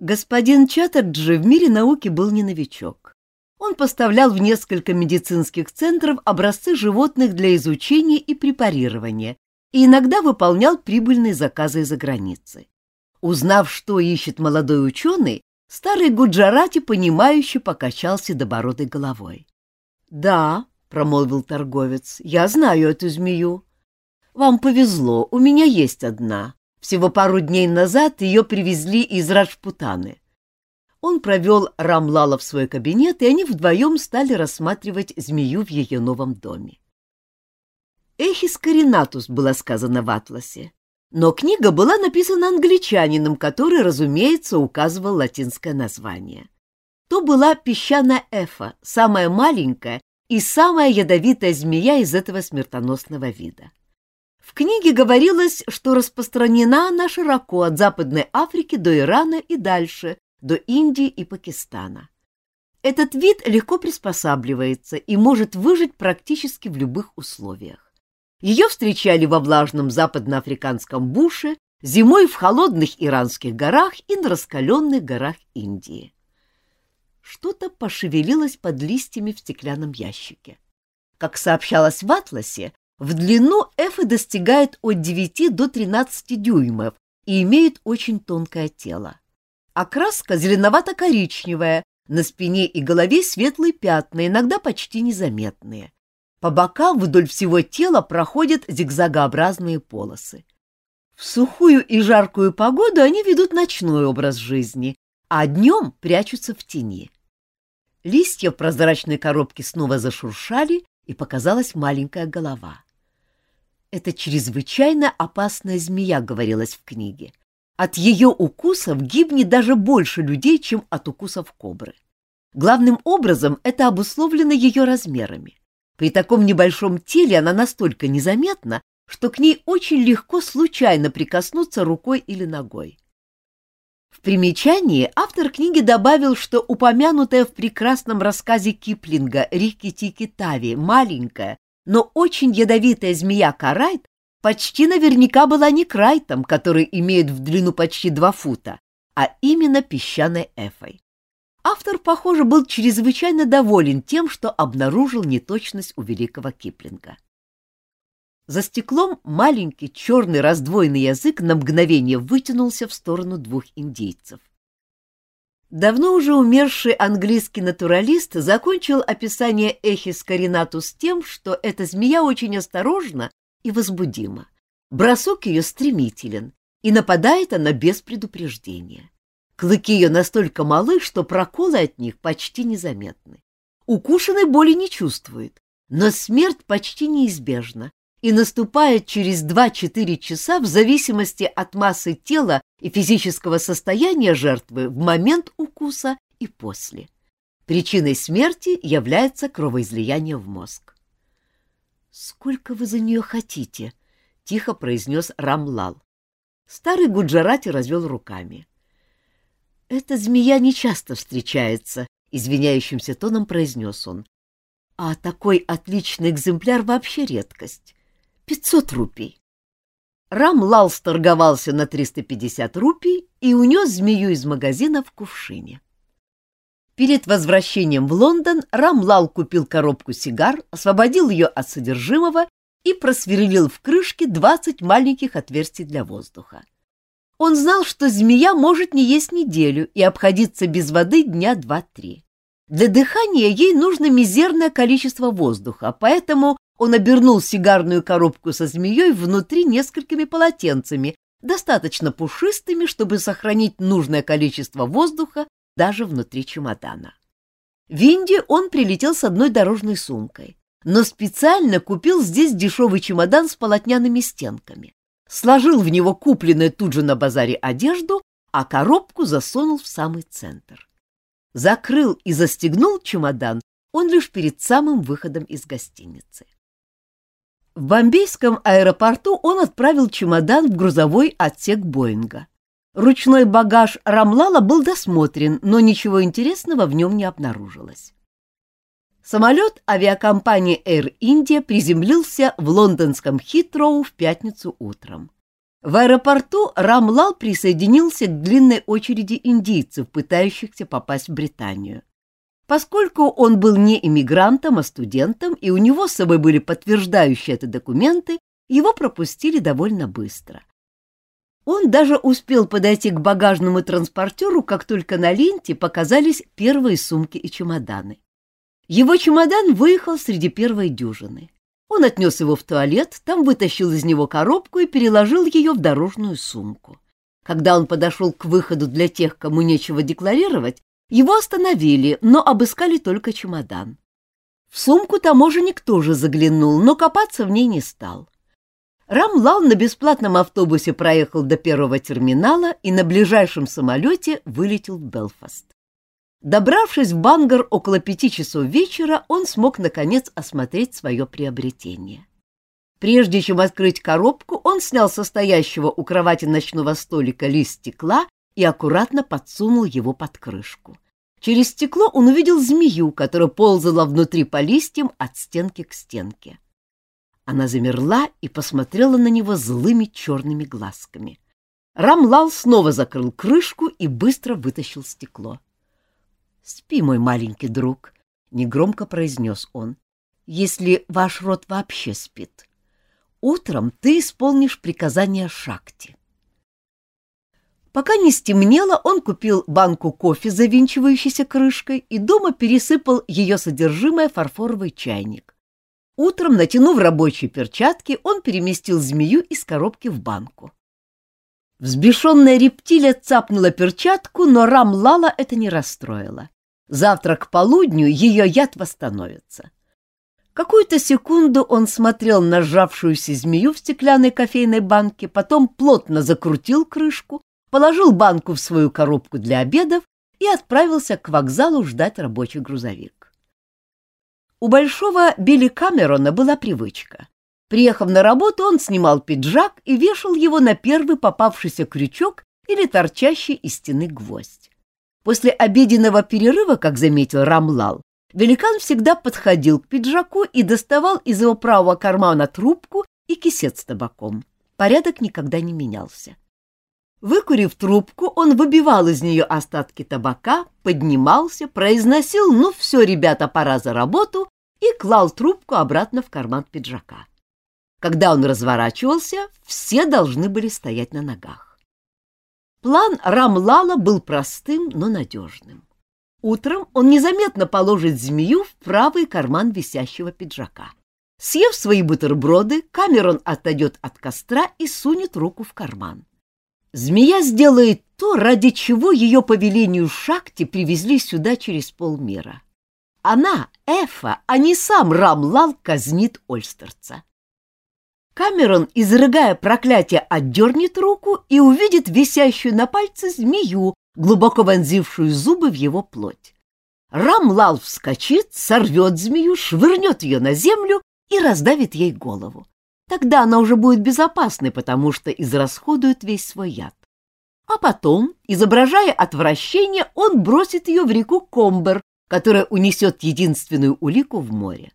Господин Чаттерджи в мире науки был не новичок. Он поставлял в несколько медицинских центров образцы животных для изучения и препарирования и иногда выполнял прибыльные заказы из-за границы. Узнав, что ищет молодой ученый, старый Гуджарати, понимающе покачал седобородой головой. — Да, — промолвил торговец, — я знаю эту змею. Вам повезло, у меня есть одна. Всего пару дней назад ее привезли из Раджпутаны. Он провел Рамлала в свой кабинет, и они вдвоем стали рассматривать змею в ее новом доме. «Эхис Каринатус» было сказано в атласе, но книга была написана англичанином, который, разумеется, указывал латинское название. То была песчаная эфа, самая маленькая и самая ядовитая змея из этого смертоносного вида. В книге говорилось, что распространена она широко от Западной Африки до Ирана и дальше, до Индии и Пакистана. Этот вид легко приспосабливается и может выжить практически в любых условиях. Ее встречали во влажном западноафриканском буше, зимой в холодных иранских горах и на раскаленных горах Индии. Что-то пошевелилось под листьями в стеклянном ящике. Как сообщалось в атласе, в длину эфы достигает от 9 до 13 дюймов и имеет очень тонкое тело. Окраска зеленовато-коричневая, на спине и голове светлые пятна, иногда почти незаметные. По бокам вдоль всего тела проходят зигзагообразные полосы. В сухую и жаркую погоду они ведут ночной образ жизни, а днем прячутся в тени. Листья в прозрачной коробке снова зашуршали, и показалась маленькая голова. Это чрезвычайно опасная змея, говорилось в книге. От ее укусов гибнет даже больше людей, чем от укусов кобры. Главным образом это обусловлено ее размерами. При таком небольшом теле она настолько незаметна, что к ней очень легко случайно прикоснуться рукой или ногой. В примечании автор книги добавил, что упомянутая в прекрасном рассказе Киплинга «Рикки-тики Тави» маленькая, но очень ядовитая змея Карайт почти наверняка была не Крайтом, который имеет в длину почти два фута, а именно песчаной эфой. Автор, похоже, был чрезвычайно доволен тем, что обнаружил неточность у великого Киплинга. За стеклом маленький черный раздвоенный язык на мгновение вытянулся в сторону двух индейцев. Давно уже умерший английский натуралист закончил описание Эхис каринатус тем, что эта змея очень осторожна и возбудима. Бросок ее стремителен, и нападает она без предупреждения. Клыки ее настолько малы, что проколы от них почти незаметны. Укушенной боли не чувствует, но смерть почти неизбежна, и наступает через 2-4 часа в зависимости от массы тела и физического состояния жертвы в момент укуса и после. Причиной смерти является кровоизлияние в мозг. «Сколько вы за нее хотите?» — тихо произнес Рамлал. Старый Гуджарати развел руками. «Эта змея нечасто встречается», — извиняющимся тоном произнес он. «А такой отличный экземпляр вообще редкость. Пятьсот рупий. Рамлал сторговался на 350 рупий и унес змею из магазина в кувшине. Перед возвращением в Лондон Рамлал купил коробку сигар, освободил ее от содержимого и просверлил в крышке 20 маленьких отверстий для воздуха. Он знал, что змея может не есть неделю и обходиться без воды дня два-три. Для дыхания ей нужно мизерное количество воздуха, поэтому он обернул сигарную коробку со змеей внутри несколькими полотенцами, достаточно пушистыми, чтобы сохранить нужное количество воздуха даже внутри чемодана. В Индию он прилетел с одной дорожной сумкой, но специально купил здесь дешевый чемодан с полотняными стенками, сложил в него купленную тут же на базаре одежду, а коробку засунул в самый центр. Закрыл и застегнул чемодан он лишь перед самым выходом из гостиницы. В бомбейском аэропорту он отправил чемодан в грузовой отсек Боинга. Ручной багаж Рамлала был досмотрен, но ничего интересного в нем не обнаружилось. Самолет авиакомпании Air India приземлился в лондонском Хитроу в пятницу утром. В аэропорту Рамлал присоединился к длинной очереди индийцев, пытающихся попасть в Британию. Поскольку он был не иммигрантом, а студентом, и у него с собой были подтверждающие это документы, его пропустили довольно быстро. Он даже успел подойти к багажному транспортеру, как только на ленте показались первые сумки и чемоданы. Его чемодан выехал среди первой дюжины. Он отнес его в туалет, там вытащил из него коробку и переложил ее в дорожную сумку. Когда он подошел к выходу для тех, кому нечего декларировать, его остановили, но обыскали только чемодан. В сумку таможенник тоже заглянул, но копаться в ней не стал. Рамлал на бесплатном автобусе проехал до первого терминала и на ближайшем самолете вылетел в Белфаст. Добравшись в Бангар около пяти часов вечера, он смог, наконец, осмотреть свое приобретение. Прежде чем открыть коробку, он снял со стоящего у кровати ночного столика лист стекла и аккуратно подсунул его под крышку. Через стекло он увидел змею, которая ползала внутри по листьям от стенки к стенке. Она замерла и посмотрела на него злыми черными глазками. Рамлал снова закрыл крышку и быстро вытащил стекло. — Спи, мой маленький друг, — негромко произнес он, — если ваш род вообще спит. Утром ты исполнишь приказание Шакти. Пока не стемнело, он купил банку кофе с завинчивающейся крышкой и дома пересыпал ее содержимое в фарфоровый чайник. Утром, натянув рабочие перчатки, он переместил змею из коробки в банку. Взбешенная рептилия цапнула перчатку, но Рам Лала это не расстроило. Завтра к полудню ее яд восстановится. Какую-то секунду он смотрел на сжавшуюся змею в стеклянной кофейной банке, потом плотно закрутил крышку, положил банку в свою коробку для обедов и отправился к вокзалу ждать рабочий грузовик. У большого Билли Камерона была привычка. Приехав на работу, он снимал пиджак и вешал его на первый попавшийся крючок или торчащий из стены гвоздь. После обеденного перерыва, как заметил Рамлал, великан всегда подходил к пиджаку и доставал из его правого кармана трубку и кисет с табаком. Порядок никогда не менялся. Выкурив трубку, он выбивал из нее остатки табака, поднимался, произносил «ну все, ребята, пора за работу» и клал трубку обратно в карман пиджака. Когда он разворачивался, все должны были стоять на ногах. План Рамлала был простым, но надежным. Утром он незаметно положит змею в правый карман висящего пиджака. Съев свои бутерброды, Камерон отойдет от костра и сунет руку в карман. Змея сделает то, ради чего ее по велению Шакти привезли сюда через полмира. Она, Эфа, а не сам Рамлал казнит Ольстерца. Камерон, изрыгая проклятие, отдернет руку и увидит висящую на пальце змею, глубоко вонзившую зубы в его плоть. Рамлал вскочит, сорвет змею, швырнет ее на землю и раздавит ей голову. Тогда она уже будет безопасной, потому что израсходует весь свой яд. А потом, изображая отвращение, он бросит ее в реку Комбер, которая унесет единственную улику в море.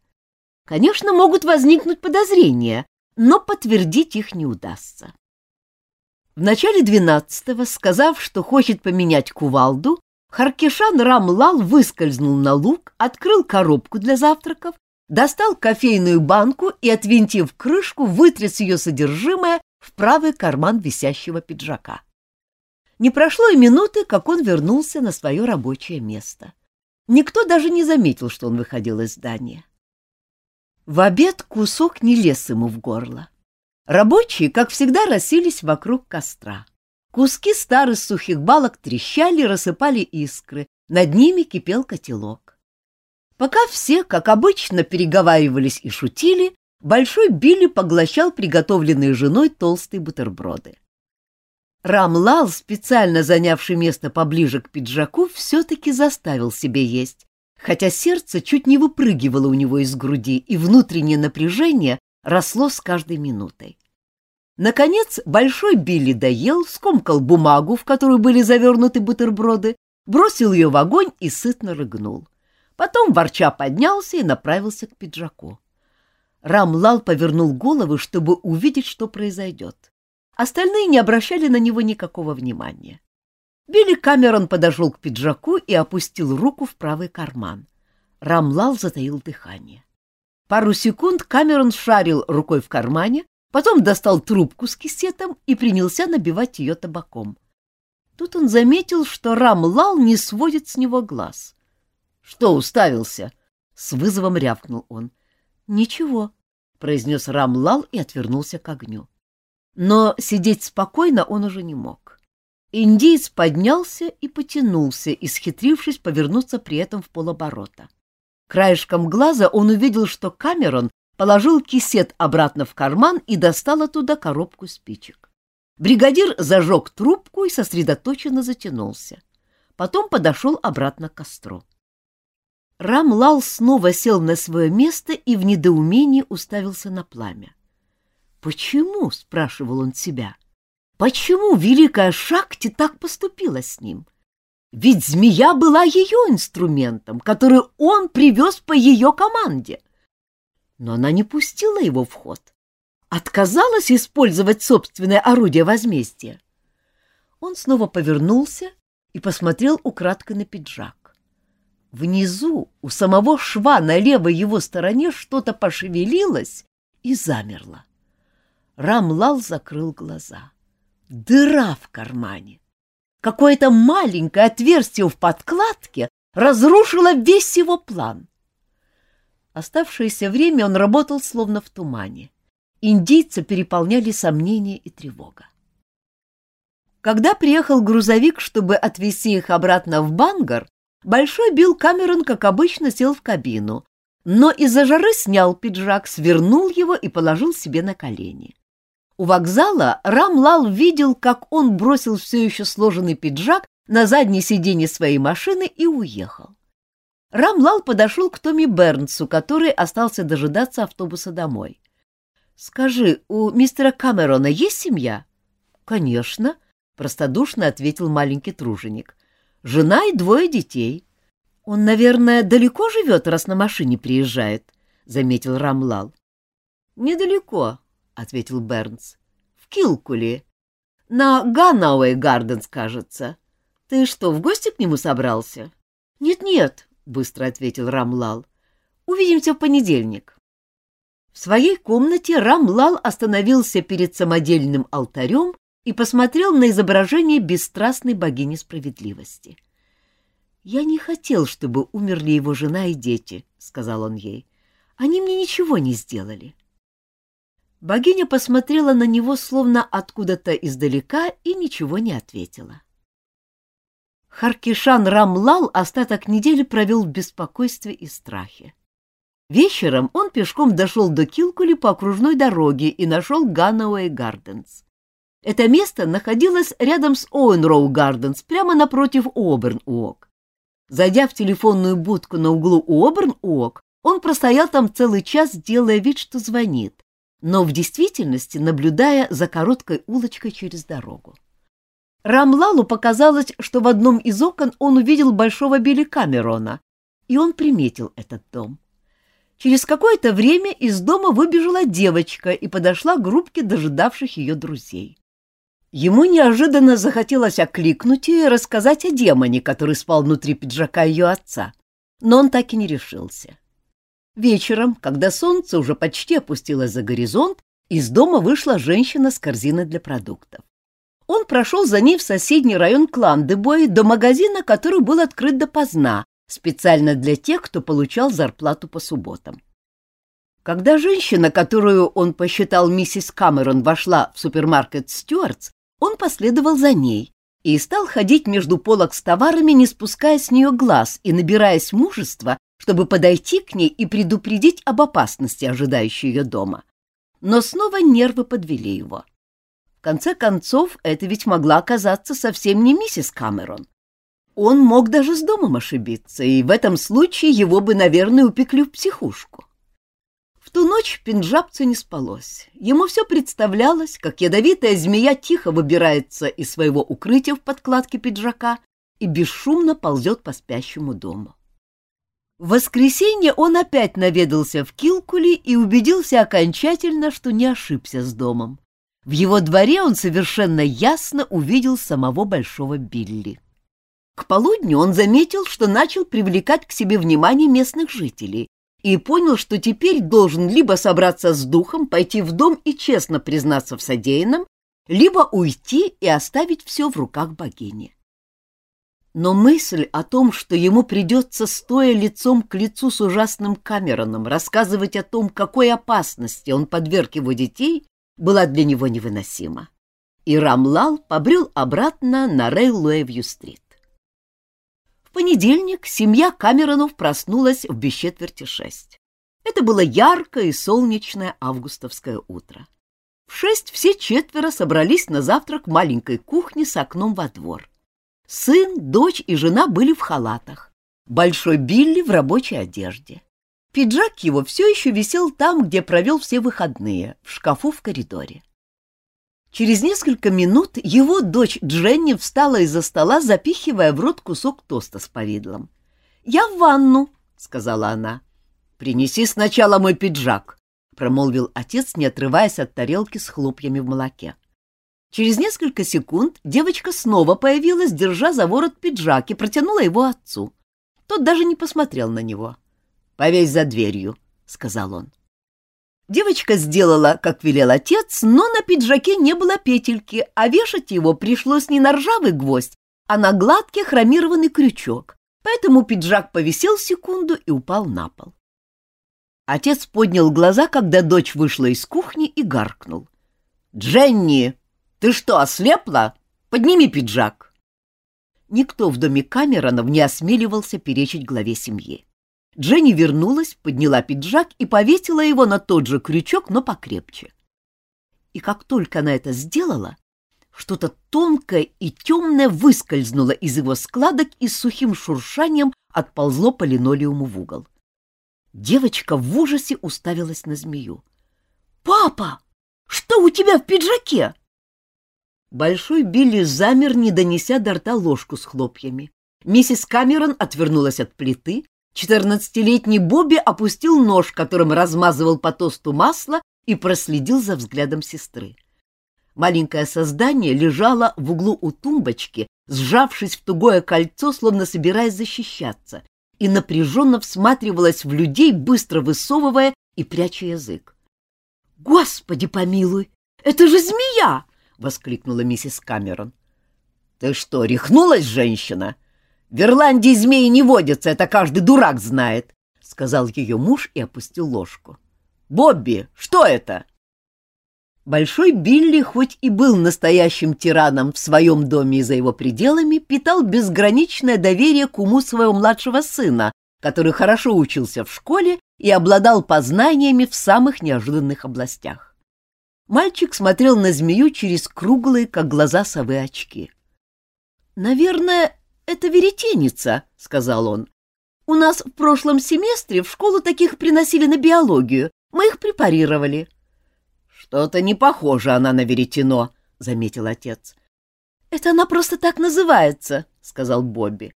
Конечно, могут возникнуть подозрения, но подтвердить их не удастся. В начале двенадцатого, сказав, что хочет поменять кувалду, Харкишан Рамлал выскользнул на луг, открыл коробку для завтраков достал кофейную банку и, отвинтив крышку, вытряс ее содержимое в правый карман висящего пиджака. Не прошло и минуты, как он вернулся на свое рабочее место. Никто даже не заметил, что он выходил из здания. В обед кусок не лез ему в горло. Рабочие, как всегда, расселись вокруг костра. Куски старых сухих балок трещали, рассыпали искры, над ними кипел котелок. Пока все, как обычно, переговаривались и шутили, Большой Билли поглощал приготовленные женой толстые бутерброды. Рамлал, специально занявший место поближе к пиджаку, все-таки заставил себе есть, хотя сердце чуть не выпрыгивало у него из груди, и внутреннее напряжение росло с каждой минутой. Наконец, Большой Билли доел, скомкал бумагу, в которую были завернуты бутерброды, бросил ее в огонь и сытно рыгнул. Потом ворча поднялся и направился к пиджаку. Рамлал повернул голову, чтобы увидеть, что произойдет. Остальные не обращали на него никакого внимания. Билли Камерон подошел к пиджаку и опустил руку в правый карман. Рамлал затаил дыхание. Пару секунд Камерон шарил рукой в кармане, потом достал трубку с кисетом и принялся набивать ее табаком. Тут он заметил, что Рамлал не сводит с него глаз. — Что уставился? — с вызовом рявкнул он. — Ничего, — произнес Рамлал и отвернулся к огню. Но сидеть спокойно он уже не мог. Индиец поднялся и потянулся, исхитрившись повернуться при этом в полоборота. Краешком глаза он увидел, что Камерон положил кисет обратно в карман и достал оттуда коробку спичек. Бригадир зажег трубку и сосредоточенно затянулся. Потом подошел обратно к костру. Рамлал снова сел на свое место и в недоумении уставился на пламя. «Почему?» — спрашивал он себя. «Почему великая Шакти так поступила с ним? Ведь змея была ее инструментом, который он привез по ее команде. Но она не пустила его в ход, отказалась использовать собственное орудие возмездия. Он снова повернулся и посмотрел украдкой на пиджак. Внизу, у самого шва на левой его стороне что-то пошевелилось и замерло. Рамлал закрыл глаза. Дыра в кармане. Какое-то маленькое отверстие в подкладке разрушило весь его план. Оставшееся время он работал словно в тумане. Индийца переполняли сомнения и тревога. Когда приехал грузовик, чтобы отвезти их обратно в Бангар, Большой Билл Камерон, как обычно, сел в кабину, но из-за жары снял пиджак, свернул его и положил себе на колени. У вокзала Рамлал видел, как он бросил все еще сложенный пиджак на заднее сиденье своей машины и уехал. Рамлал подошел к Томми Бернсу, который остался дожидаться автобуса домой. — Скажи, у мистера Камерона есть семья? — Конечно, — простодушно ответил маленький труженик жена и двое детей. Он, наверное, далеко живет, раз на машине приезжает, — заметил Рамлал. — Недалеко, — ответил Бернс. — В Килкуле. На Ганауэй Гарденс, кажется. Ты что, в гости к нему собрался? Нет, — Нет-нет, — быстро ответил Рамлал. — Увидимся в понедельник. В своей комнате Рамлал остановился перед самодельным алтарем и посмотрел на изображение бесстрастной богини справедливости. «Я не хотел, чтобы умерли его жена и дети», — сказал он ей. «Они мне ничего не сделали». Богиня посмотрела на него словно откуда-то издалека и ничего не ответила. Харкишан Рамлал остаток недели провел в беспокойстве и страхе. Вечером он пешком дошел до Килкули по окружной дороге и нашел Ганауэй Гарденс. Это место находилось рядом с Оуэнроу Гарденс, прямо напротив Оберн-Уок. Зайдя в телефонную будку на углу Оберн-Уок, он простоял там целый час, делая вид, что звонит, но в действительности наблюдая за короткой улочкой через дорогу. Рамлалу показалось, что в одном из окон он увидел большого Билли Камерона, и он приметил этот дом. Через какое-то время из дома выбежала девочка и подошла к группке дожидавших ее друзей. Ему неожиданно захотелось окликнуть ее и рассказать о демоне, который спал внутри пиджака ее отца, но он так и не решился. Вечером, когда солнце уже почти опустилось за горизонт, из дома вышла женщина с корзиной для продуктов. он прошел за ней в соседний район Кландебой до магазина, который был открыт допоздна, специально для тех, кто получал зарплату по субботам. Когда женщина, которую он посчитал миссис Камерон, вошла в супермаркет «Стюартс», он последовал за ней и стал ходить между полок с товарами, не спуская с нее глаз и набираясь мужества, чтобы подойти к ней и предупредить об опасности, ожидающей ее дома. Но снова нервы подвели его. В конце концов, это ведь могла оказаться совсем не миссис Камерон. Он мог даже с домом ошибиться, и в этом случае его бы, наверное, упекли в психушку. В ту ночь пинджабцу не спалось. Ему все представлялось, как ядовитая змея тихо выбирается из своего укрытия в подкладке пиджака и бесшумно ползет по спящему дому. В воскресенье он опять наведался в Килкули и убедился окончательно, что не ошибся с домом. В его дворе он совершенно ясно увидел самого Большого Билли. К полудню он заметил, что начал привлекать к себе внимание местных жителей, и понял, что теперь должен либо собраться с духом, пойти в дом и честно признаться в содеянном, либо уйти и оставить все в руках богини. Но мысль о том, что ему придется, стоя лицом к лицу с ужасным Камероном, рассказывать о том, какой опасности он подверг его детей, была для него невыносима. И Рамлал побрел обратно на Рейлуэвью-стрит понедельник семья Камеронов проснулась в без четверти шесть. Это было яркое и солнечное августовское утро. В шесть все четверо собрались на завтрак в маленькой кухне с окном во двор. Сын, дочь и жена были в халатах. Большой Билли в рабочей одежде. Пиджак его все еще висел там, где провел все выходные, в шкафу в коридоре. Через несколько минут его дочь Дженни встала из-за стола, запихивая в рот кусок тоста с повидлом. «Я в ванну», — сказала она. «Принеси сначала мой пиджак», — промолвил отец, не отрываясь от тарелки с хлопьями в молоке. Через несколько секунд девочка снова появилась, держа за ворот пиджак, и протянула его отцу. Тот даже не посмотрел на него. «Повесь за дверью», — сказал он. Девочка сделала, как велел отец, но на пиджаке не было петельки, а вешать его пришлось не на ржавый гвоздь, а на гладкий хромированный крючок, поэтому пиджак повисел секунду и упал на пол. Отец поднял глаза, когда дочь вышла из кухни и гаркнул. «Дженни, ты что, ослепла? Подними пиджак!» Никто в доме Камеронов не осмеливался перечить главе семьи. Дженни вернулась, подняла пиджак и повесила его на тот же крючок, но покрепче. И как только она это сделала, что-то тонкое и темное выскользнуло из его складок и с сухим шуршанием отползло по линолеуму в угол. Девочка в ужасе уставилась на змею. «Папа, что у тебя в пиджаке?» Большой Билли замер, не донеся до рта ложку с хлопьями. Миссис Камерон отвернулась от плиты, Четырнадцатилетний Бобби опустил нож, которым размазывал по тосту масло, и проследил за взглядом сестры. Маленькое создание лежало в углу у тумбочки, сжавшись в тугое кольцо, словно собираясь защищаться, и напряженно всматривалось в людей, быстро высовывая и пряча язык. «Господи помилуй! Это же змея!» — воскликнула миссис Камерон. «Ты что, рехнулась, женщина?» В Ирландии змеи не водятся, это каждый дурак знает, — сказал ее муж и опустил ложку. — Бобби, что это? Большой Билли, хоть и был настоящим тираном в своем доме и за его пределами, питал безграничное доверие к уму своего младшего сына, который хорошо учился в школе и обладал познаниями в самых неожиданных областях. Мальчик смотрел на змею через круглые, как глаза совы, очки. «Наверное, это веретеница», — сказал он. «У нас в прошлом семестре в школу таких приносили на биологию. Мы их препарировали». «Что-то не похоже она на веретено», — заметил отец. «Это она просто так называется», — сказал Бобби.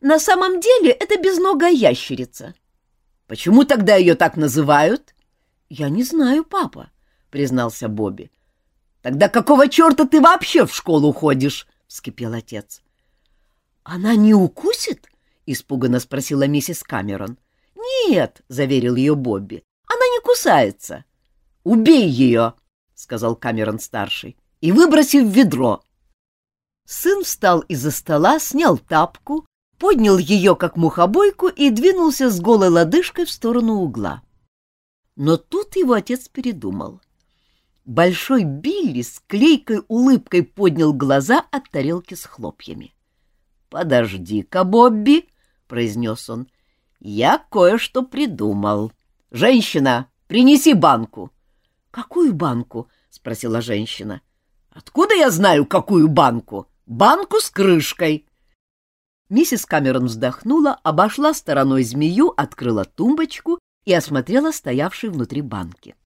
«На самом деле это безногая ящерица». «Почему тогда ее так называют?» «Я не знаю, папа», — признался Бобби. «Тогда какого черта ты вообще в школу ходишь?» — вскипел отец. «Она не укусит?» — испуганно спросила миссис Камерон. «Нет», — заверил ее Бобби, — «она не кусается». «Убей ее», — сказал Камерон-старший, — «и выброси в ведро». Сын встал из-за стола, снял тапку, поднял ее как мухобойку и двинулся с голой лодыжкой в сторону угла. Но тут его отец передумал. Большой Билли с клейкой улыбкой поднял глаза от тарелки с хлопьями. — Подожди-ка, Бобби, — произнес он, — я кое-что придумал. Женщина, принеси банку. — Какую банку? — спросила женщина. — Откуда я знаю, какую банку? Банку с крышкой. Миссис Камерон вздохнула, обошла стороной змею, открыла тумбочку и осмотрела стоявшие внутри банки. —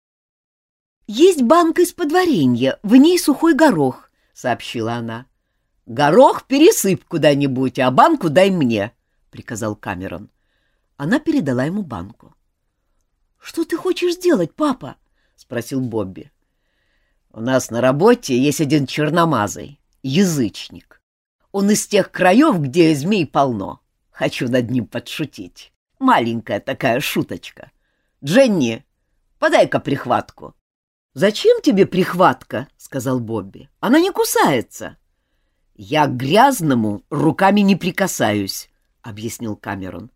Есть банка из-под варенья, в ней сухой горох, — сообщила она. — Горох пересыпь куда-нибудь, а банку дай мне, — приказал Камерон. Она передала ему банку. — Что ты хочешь сделать, папа? — спросил Бобби. — У нас на работе есть один черномазый, язычник. Он из тех краев, где змей полно. Хочу над ним подшутить. Маленькая такая шуточка. Дженни, подай-ка прихватку. Зачем тебе прихватка? сказал Бобби. Она не кусается. Я к грязному руками не прикасаюсь, объяснил Камерон.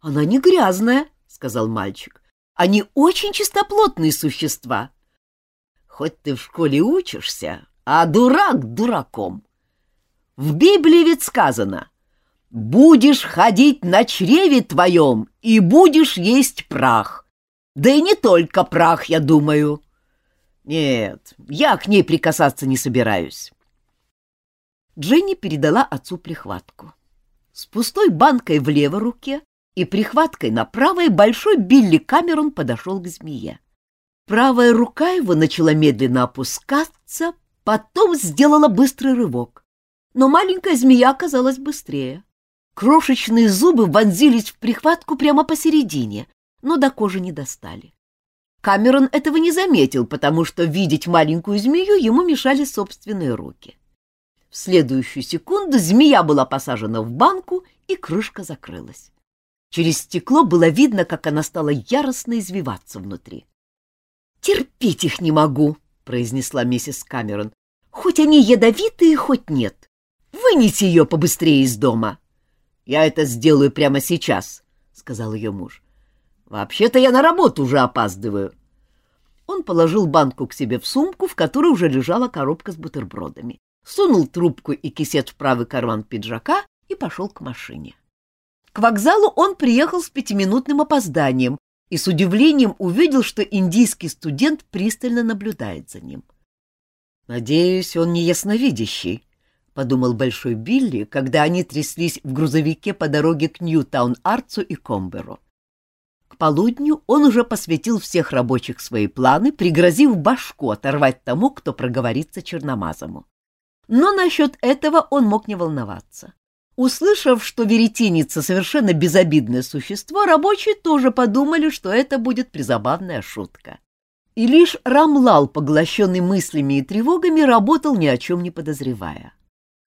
Она не грязная, сказал мальчик. Они очень чистоплотные существа. Хоть ты в школе учишься, а дурак дураком. В Библии ведь сказано «Будешь ходить на чреве твоем и будешь есть прах». Да и не только прах, я думаю. Нет, я к ней прикасаться не собираюсь. Дженни передала отцу прихватку. С пустой банкой в левой руке и прихваткой на правой большой Билли Камерон подошел к змее. Правая рука его начала медленно опускаться, потом сделала быстрый рывок но маленькая змея оказалась быстрее. Крошечные зубы вонзились в прихватку прямо посередине, но до кожи не достали. Камерон этого не заметил, потому что видеть маленькую змею ему мешали собственные руки. В следующую секунду змея была посажена в банку, и крышка закрылась. Через стекло было видно, как она стала яростно извиваться внутри. «Терпеть их не могу», — произнесла миссис Камерон. «Хоть они ядовитые, хоть нет. Вынеси ее побыстрее из дома. — Я это сделаю прямо сейчас, — сказал ее муж. — Вообще-то я на работу уже опаздываю. Он положил банку к себе в сумку, в которой уже лежала коробка с бутербродами, сунул трубку и кисет в правый карман пиджака и пошел к машине. К вокзалу он приехал с пятиминутным опозданием и с удивлением увидел, что индийский студент пристально наблюдает за ним. «Надеюсь, он не ясновидящий», — подумал Большой Билли, когда они тряслись в грузовике по дороге к Ньютаун-Арцу и Комберу. К полудню он уже посвятил всех рабочих свои планы, пригрозив башку оторвать тому, кто проговорится черномазому. Но насчет этого он мог не волноваться. Услышав, что веретеница совершенно безобидное существо, рабочие тоже подумали, что это будет призабавная шутка. И лишь Рамлал, поглощенный мыслями и тревогами, работал ни о чем не подозревая.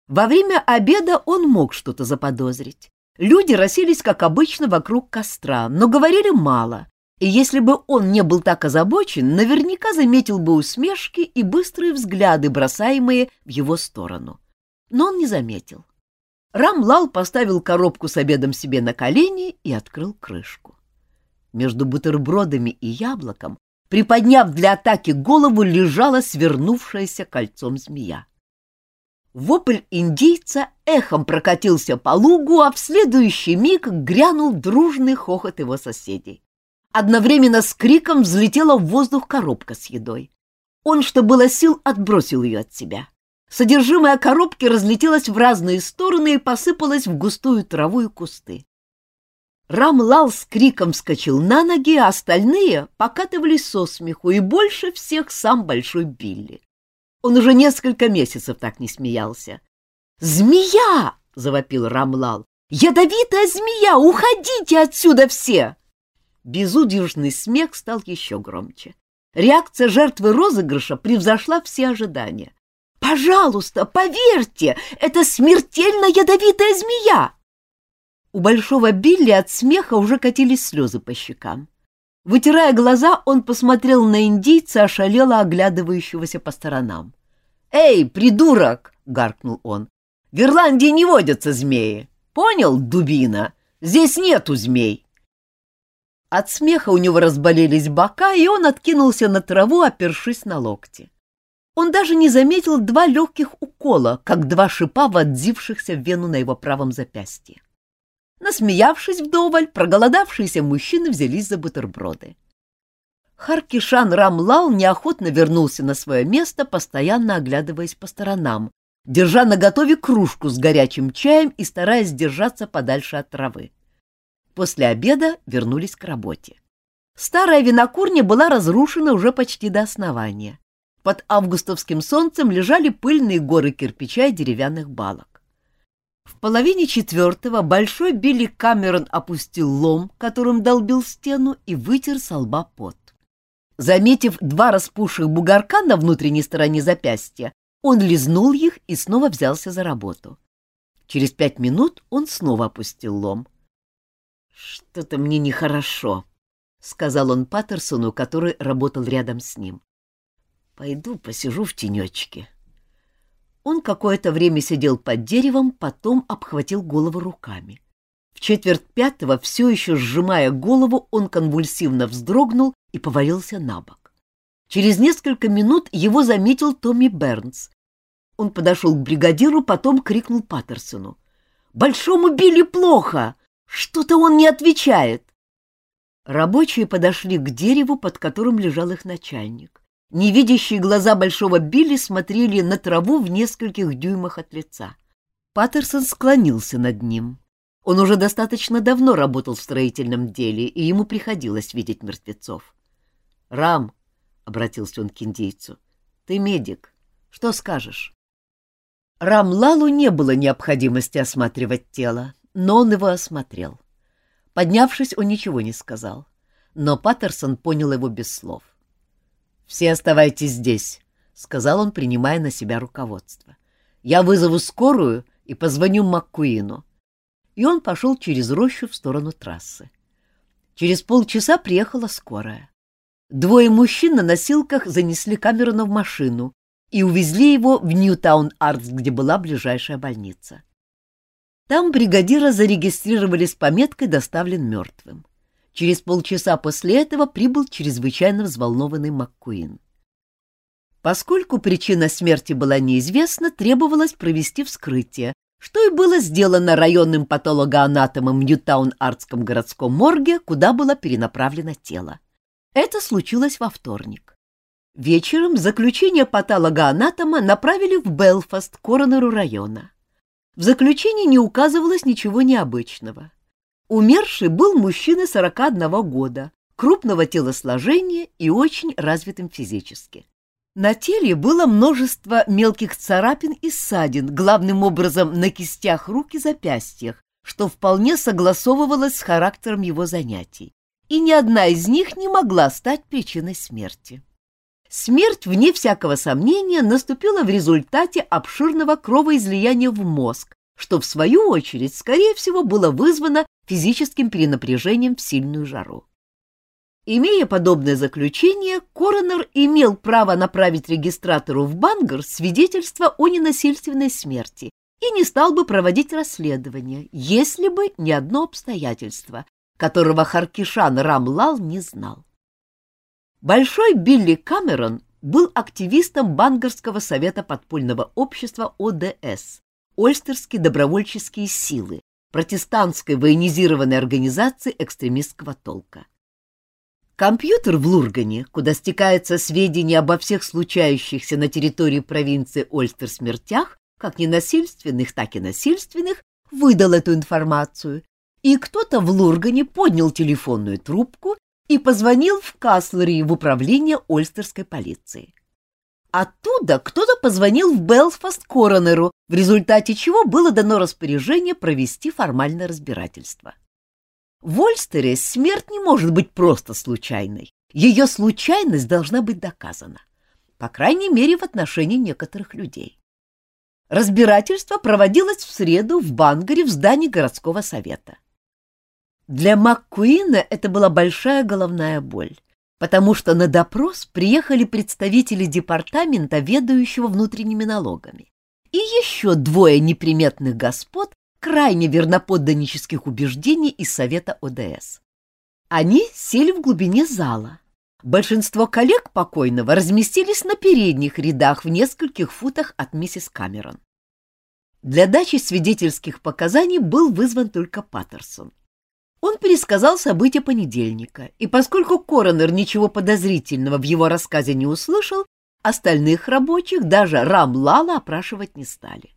Во время обеда он мог что-то заподозрить. Люди расселись, как обычно, вокруг костра, но говорили мало, и если бы он не был так озабочен, наверняка заметил бы усмешки и быстрые взгляды, бросаемые в его сторону. Но он не заметил. Рамлал поставил коробку с обедом себе на колени и открыл крышку. Между бутербродами и яблоком, приподняв для атаки голову, лежала свернувшаяся кольцом змея. Вопль индейца эхом прокатился по лугу, а в следующий миг грянул дружный хохот его соседей. Одновременно с криком взлетела в воздух коробка с едой. Он, что было сил, отбросил ее от себя. Содержимое коробки разлетелось в разные стороны и посыпалось в густую траву и кусты. Рамлал с криком вскочил на ноги, а остальные покатывались со смеху, и больше всех сам Большой Билли. Он уже несколько месяцев так не смеялся. «Змея!» — завопил Рамлал. «Ядовитая змея! Уходите отсюда все!» Безудержный смех стал еще громче. Реакция жертвы розыгрыша превзошла все ожидания. «Пожалуйста, поверьте, это смертельно ядовитая змея!» У большого Билли от смеха уже катились слезы по щекам. Вытирая глаза, он посмотрел на индийца, ошалело оглядывающегося по сторонам. «Эй, придурок!» — гаркнул он. В Ирландии не водятся змеи. Понял, дубина? Здесь нету змей. От смеха у него разболелись бока, и он откинулся на траву, опершись на локти. Он даже не заметил два легких укола, как два шипа, вонзившихся в вену на его правом запястье. Насмеявшись вдоволь, проголодавшиеся мужчины взялись за бутерброды. Харкишан Рамлал неохотно вернулся на свое место, постоянно оглядываясь по сторонам, держа наготове кружку с горячим чаем и стараясь держаться подальше от травы. После обеда вернулись к работе. Старая винокурня была разрушена уже почти до основания. Под августовским солнцем лежали пыльные горы кирпича и деревянных балок. В половине четвертого большой Билли Камерон опустил лом, которым долбил стену, и вытер со лба пот. Заметив два распухших бугорка на внутренней стороне запястья, он лизнул их и снова взялся за работу. Через пять минут он снова опустил лом. «Что-то мне нехорошо», — сказал он Паттерсону, который работал рядом с ним. Пойду посижу в тенечке. Он какое-то время сидел под деревом, потом обхватил голову руками. В четверть пятого, все еще сжимая голову, он конвульсивно вздрогнул и повалился на бок. Через несколько минут его заметил Томми Бернс. Он подошел к бригадиру, потом крикнул Паттерсону. «Большому Билли плохо! Что-то он не отвечает!» Рабочие подошли к дереву, под которым лежал их начальник. Невидящие глаза большого Билли смотрели на траву в нескольких дюймах от лица. Паттерсон склонился над ним. Он уже достаточно давно работал в строительном деле, и ему приходилось видеть мертвецов. — Рам, — обратился он к индейцу, — ты медик. Что скажешь? Рам Лалу не было необходимости осматривать тело, но он его осмотрел. Поднявшись, он ничего не сказал, но Паттерсон понял его без слов. «Все оставайтесь здесь», — сказал он, принимая на себя руководство. «Я вызову скорую и позвоню Маккуину». И он пошел через рощу в сторону трассы. Через полчаса приехала скорая. Двое мужчин на носилках занесли Камерона в машину и увезли его в Ньютаун-Артс, где была ближайшая больница. Там бригадира зарегистрировали с пометкой «Доставлен мертвым». Через полчаса после этого прибыл чрезвычайно взволнованный МакКуин. Поскольку причина смерти была неизвестна, требовалось провести вскрытие, что и было сделано районным патологоанатомом Ньютаун-Артском городском морге, куда было перенаправлено тело. Это случилось во вторник. Вечером заключение патологоанатома направили в Белфаст, коронеру района. В заключении не указывалось ничего необычного. Умерший был мужчина 41 года, крупного телосложения и очень развитым физически. На теле было множество мелких царапин и ссадин, главным образом на кистях рук и запястьях, что вполне согласовывалось с характером его занятий, и ни одна из них не могла стать причиной смерти. Смерть, вне всякого сомнения, наступила в результате обширного кровоизлияния в мозг, что, в свою очередь, скорее всего, было вызвано физическим перенапряжением в сильную жару. Имея подобное заключение, коронер имел право направить регистратору в Бангар свидетельство о ненасильственной смерти и не стал бы проводить расследование, если бы не одно обстоятельство, которого Харкишан Рамлал не знал. Большой Билли Камерон был активистом Бангарского совета подпольного общества ОДС, Ольстерские добровольческие силы, протестантской военизированной организации экстремистского толка. Компьютер в Лургане, куда стекаются сведения обо всех случающихся на территории провинции Ольстер смертях, как ненасильственных, так и насильственных, выдал эту информацию, и кто-то в Лургане поднял телефонную трубку и позвонил в Каслери в управление Ольстерской полиции. Оттуда кто-то позвонил в Белфаст коронеру, в результате чего было дано распоряжение провести формальное разбирательство. В Ольстере смерть не может быть просто случайной. Ее случайность должна быть доказана. По крайней мере, в отношении некоторых людей. Разбирательство проводилось в среду в Бангаре в здании городского совета. Для МакКуина это была большая головная боль потому что на допрос приехали представители департамента, ведающего внутренними налогами, и еще двое неприметных господ крайне верноподданнических убеждений из Совета ОДС. Они сели в глубине зала. Большинство коллег покойного разместились на передних рядах в нескольких футах от миссис Камерон. Для дачи свидетельских показаний был вызван только Паттерсон. Он пересказал события понедельника, и поскольку коронер ничего подозрительного в его рассказе не услышал, остальных рабочих даже Рамлала опрашивать не стали.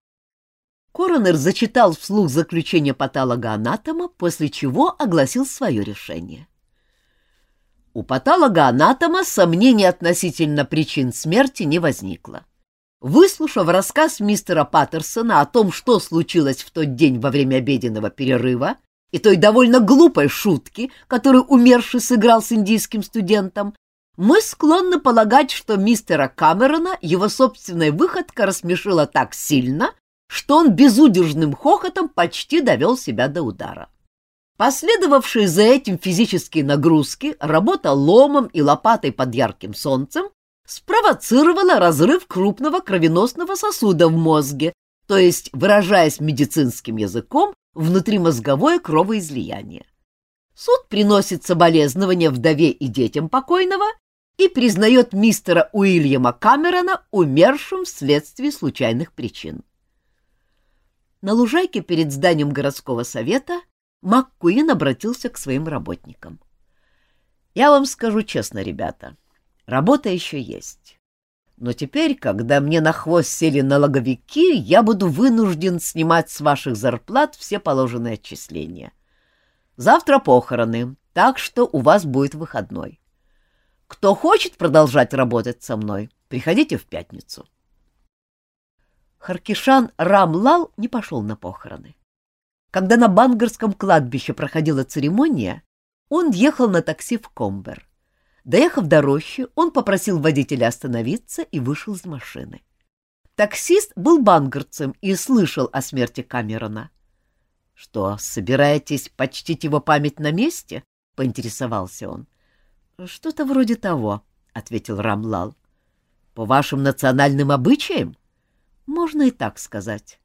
Коронер зачитал вслух заключение патологоанатома, после чего огласил свое решение. У патологоанатома сомнений относительно причин смерти не возникло. Выслушав рассказ мистера Паттерсона о том, что случилось в тот день во время обеденного перерыва, и той довольно глупой шутки, которую умерший сыграл с индийским студентом, мы склонны полагать, что мистера Камерона его собственная выходка рассмешила так сильно, что он безудержным хохотом почти довел себя до удара. Последовавшие за этим физические нагрузки, работа ломом и лопатой под ярким солнцем спровоцировала разрыв крупного кровеносного сосуда в мозге, то есть, выражаясь медицинским языком, внутримозговое кровоизлияние. Суд приносит соболезнования вдове и детям покойного и признает мистера Уильяма Камерона умершим вследствие случайных причин. На лужайке перед зданием городского совета МакКуин обратился к своим работникам. «Я вам скажу честно, ребята, Работа еще есть. Но теперь, когда мне на хвост сели налоговики, я буду вынужден снимать с ваших зарплат все положенные отчисления. Завтра похороны, так что у вас будет выходной. Кто хочет продолжать работать со мной, приходите в пятницу. Харкишан Рамлал не пошел на похороны. Когда на Бангарском кладбище проходила церемония, он ехал на такси в Комбер. Доехав до рощи, он попросил водителя остановиться и вышел из машины. Таксист был бангарцем и слышал о смерти Камерона. — Что, собираетесь почтить его память на месте? — поинтересовался он. — Что-то вроде того, — ответил Рамлал. — По вашим национальным обычаям? Можно и так сказать.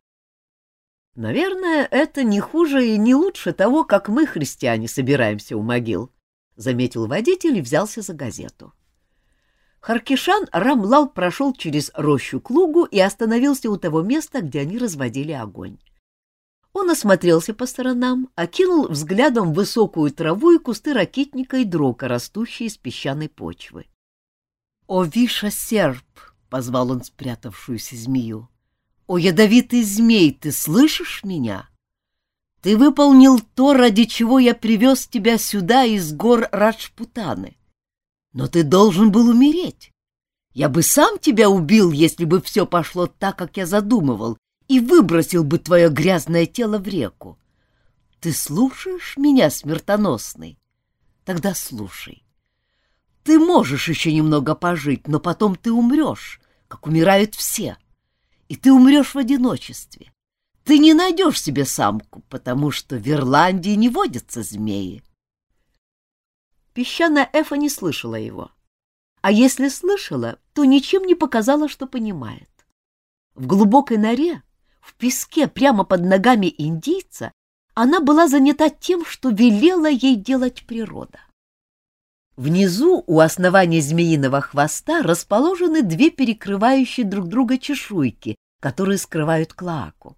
— Наверное, это не хуже и не лучше того, как мы, христиане, собираемся у могил, — заметил водитель и взялся за газету. Харкишан Рамлал прошел через рощу к лугу и остановился у того места, где они разводили огонь. Он осмотрелся по сторонам, окинул взглядом высокую траву и кусты ракитника и дрока, растущие из песчаной почвы. — О, Виша серп! — позвал он спрятавшуюся змею. — О, ядовитый змей, ты слышишь меня? — ты выполнил то, ради чего я привез тебя сюда из гор Раджпутаны. Но ты должен был умереть. Я бы сам тебя убил, если бы все пошло так, как я задумывал, и выбросил бы твое грязное тело в реку. Ты слушаешь меня, смертоносный? Тогда слушай. Ты можешь еще немного пожить, но потом ты умрешь, как умирают все. И ты умрешь в одиночестве. Ты не найдешь себе самку, потому что в Ирландии не водятся змеи. Песчаная Эфа не слышала его. А если слышала, то ничем не показала, что понимает. В глубокой норе, в песке прямо под ногами индийца, она была занята тем, что велела ей делать природа. Внизу, у основания змеиного хвоста, расположены две перекрывающие друг друга чешуйки, которые скрывают клоаку.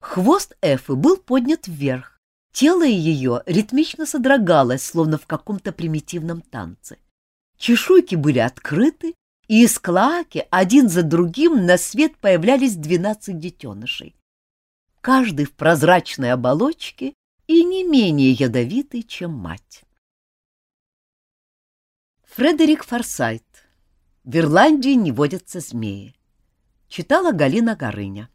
Хвост Эфы был поднят вверх. Тело ее ритмично содрогалось, словно в каком-то примитивном танце. Чешуйки были открыты, и из клоаки один за другим на свет появлялись двенадцать детенышей. Каждый в прозрачной оболочке и не менее ядовитый, чем мать. Фредерик Форсайт. В Ирландии не водятся змеи. Читала Галина Горыня.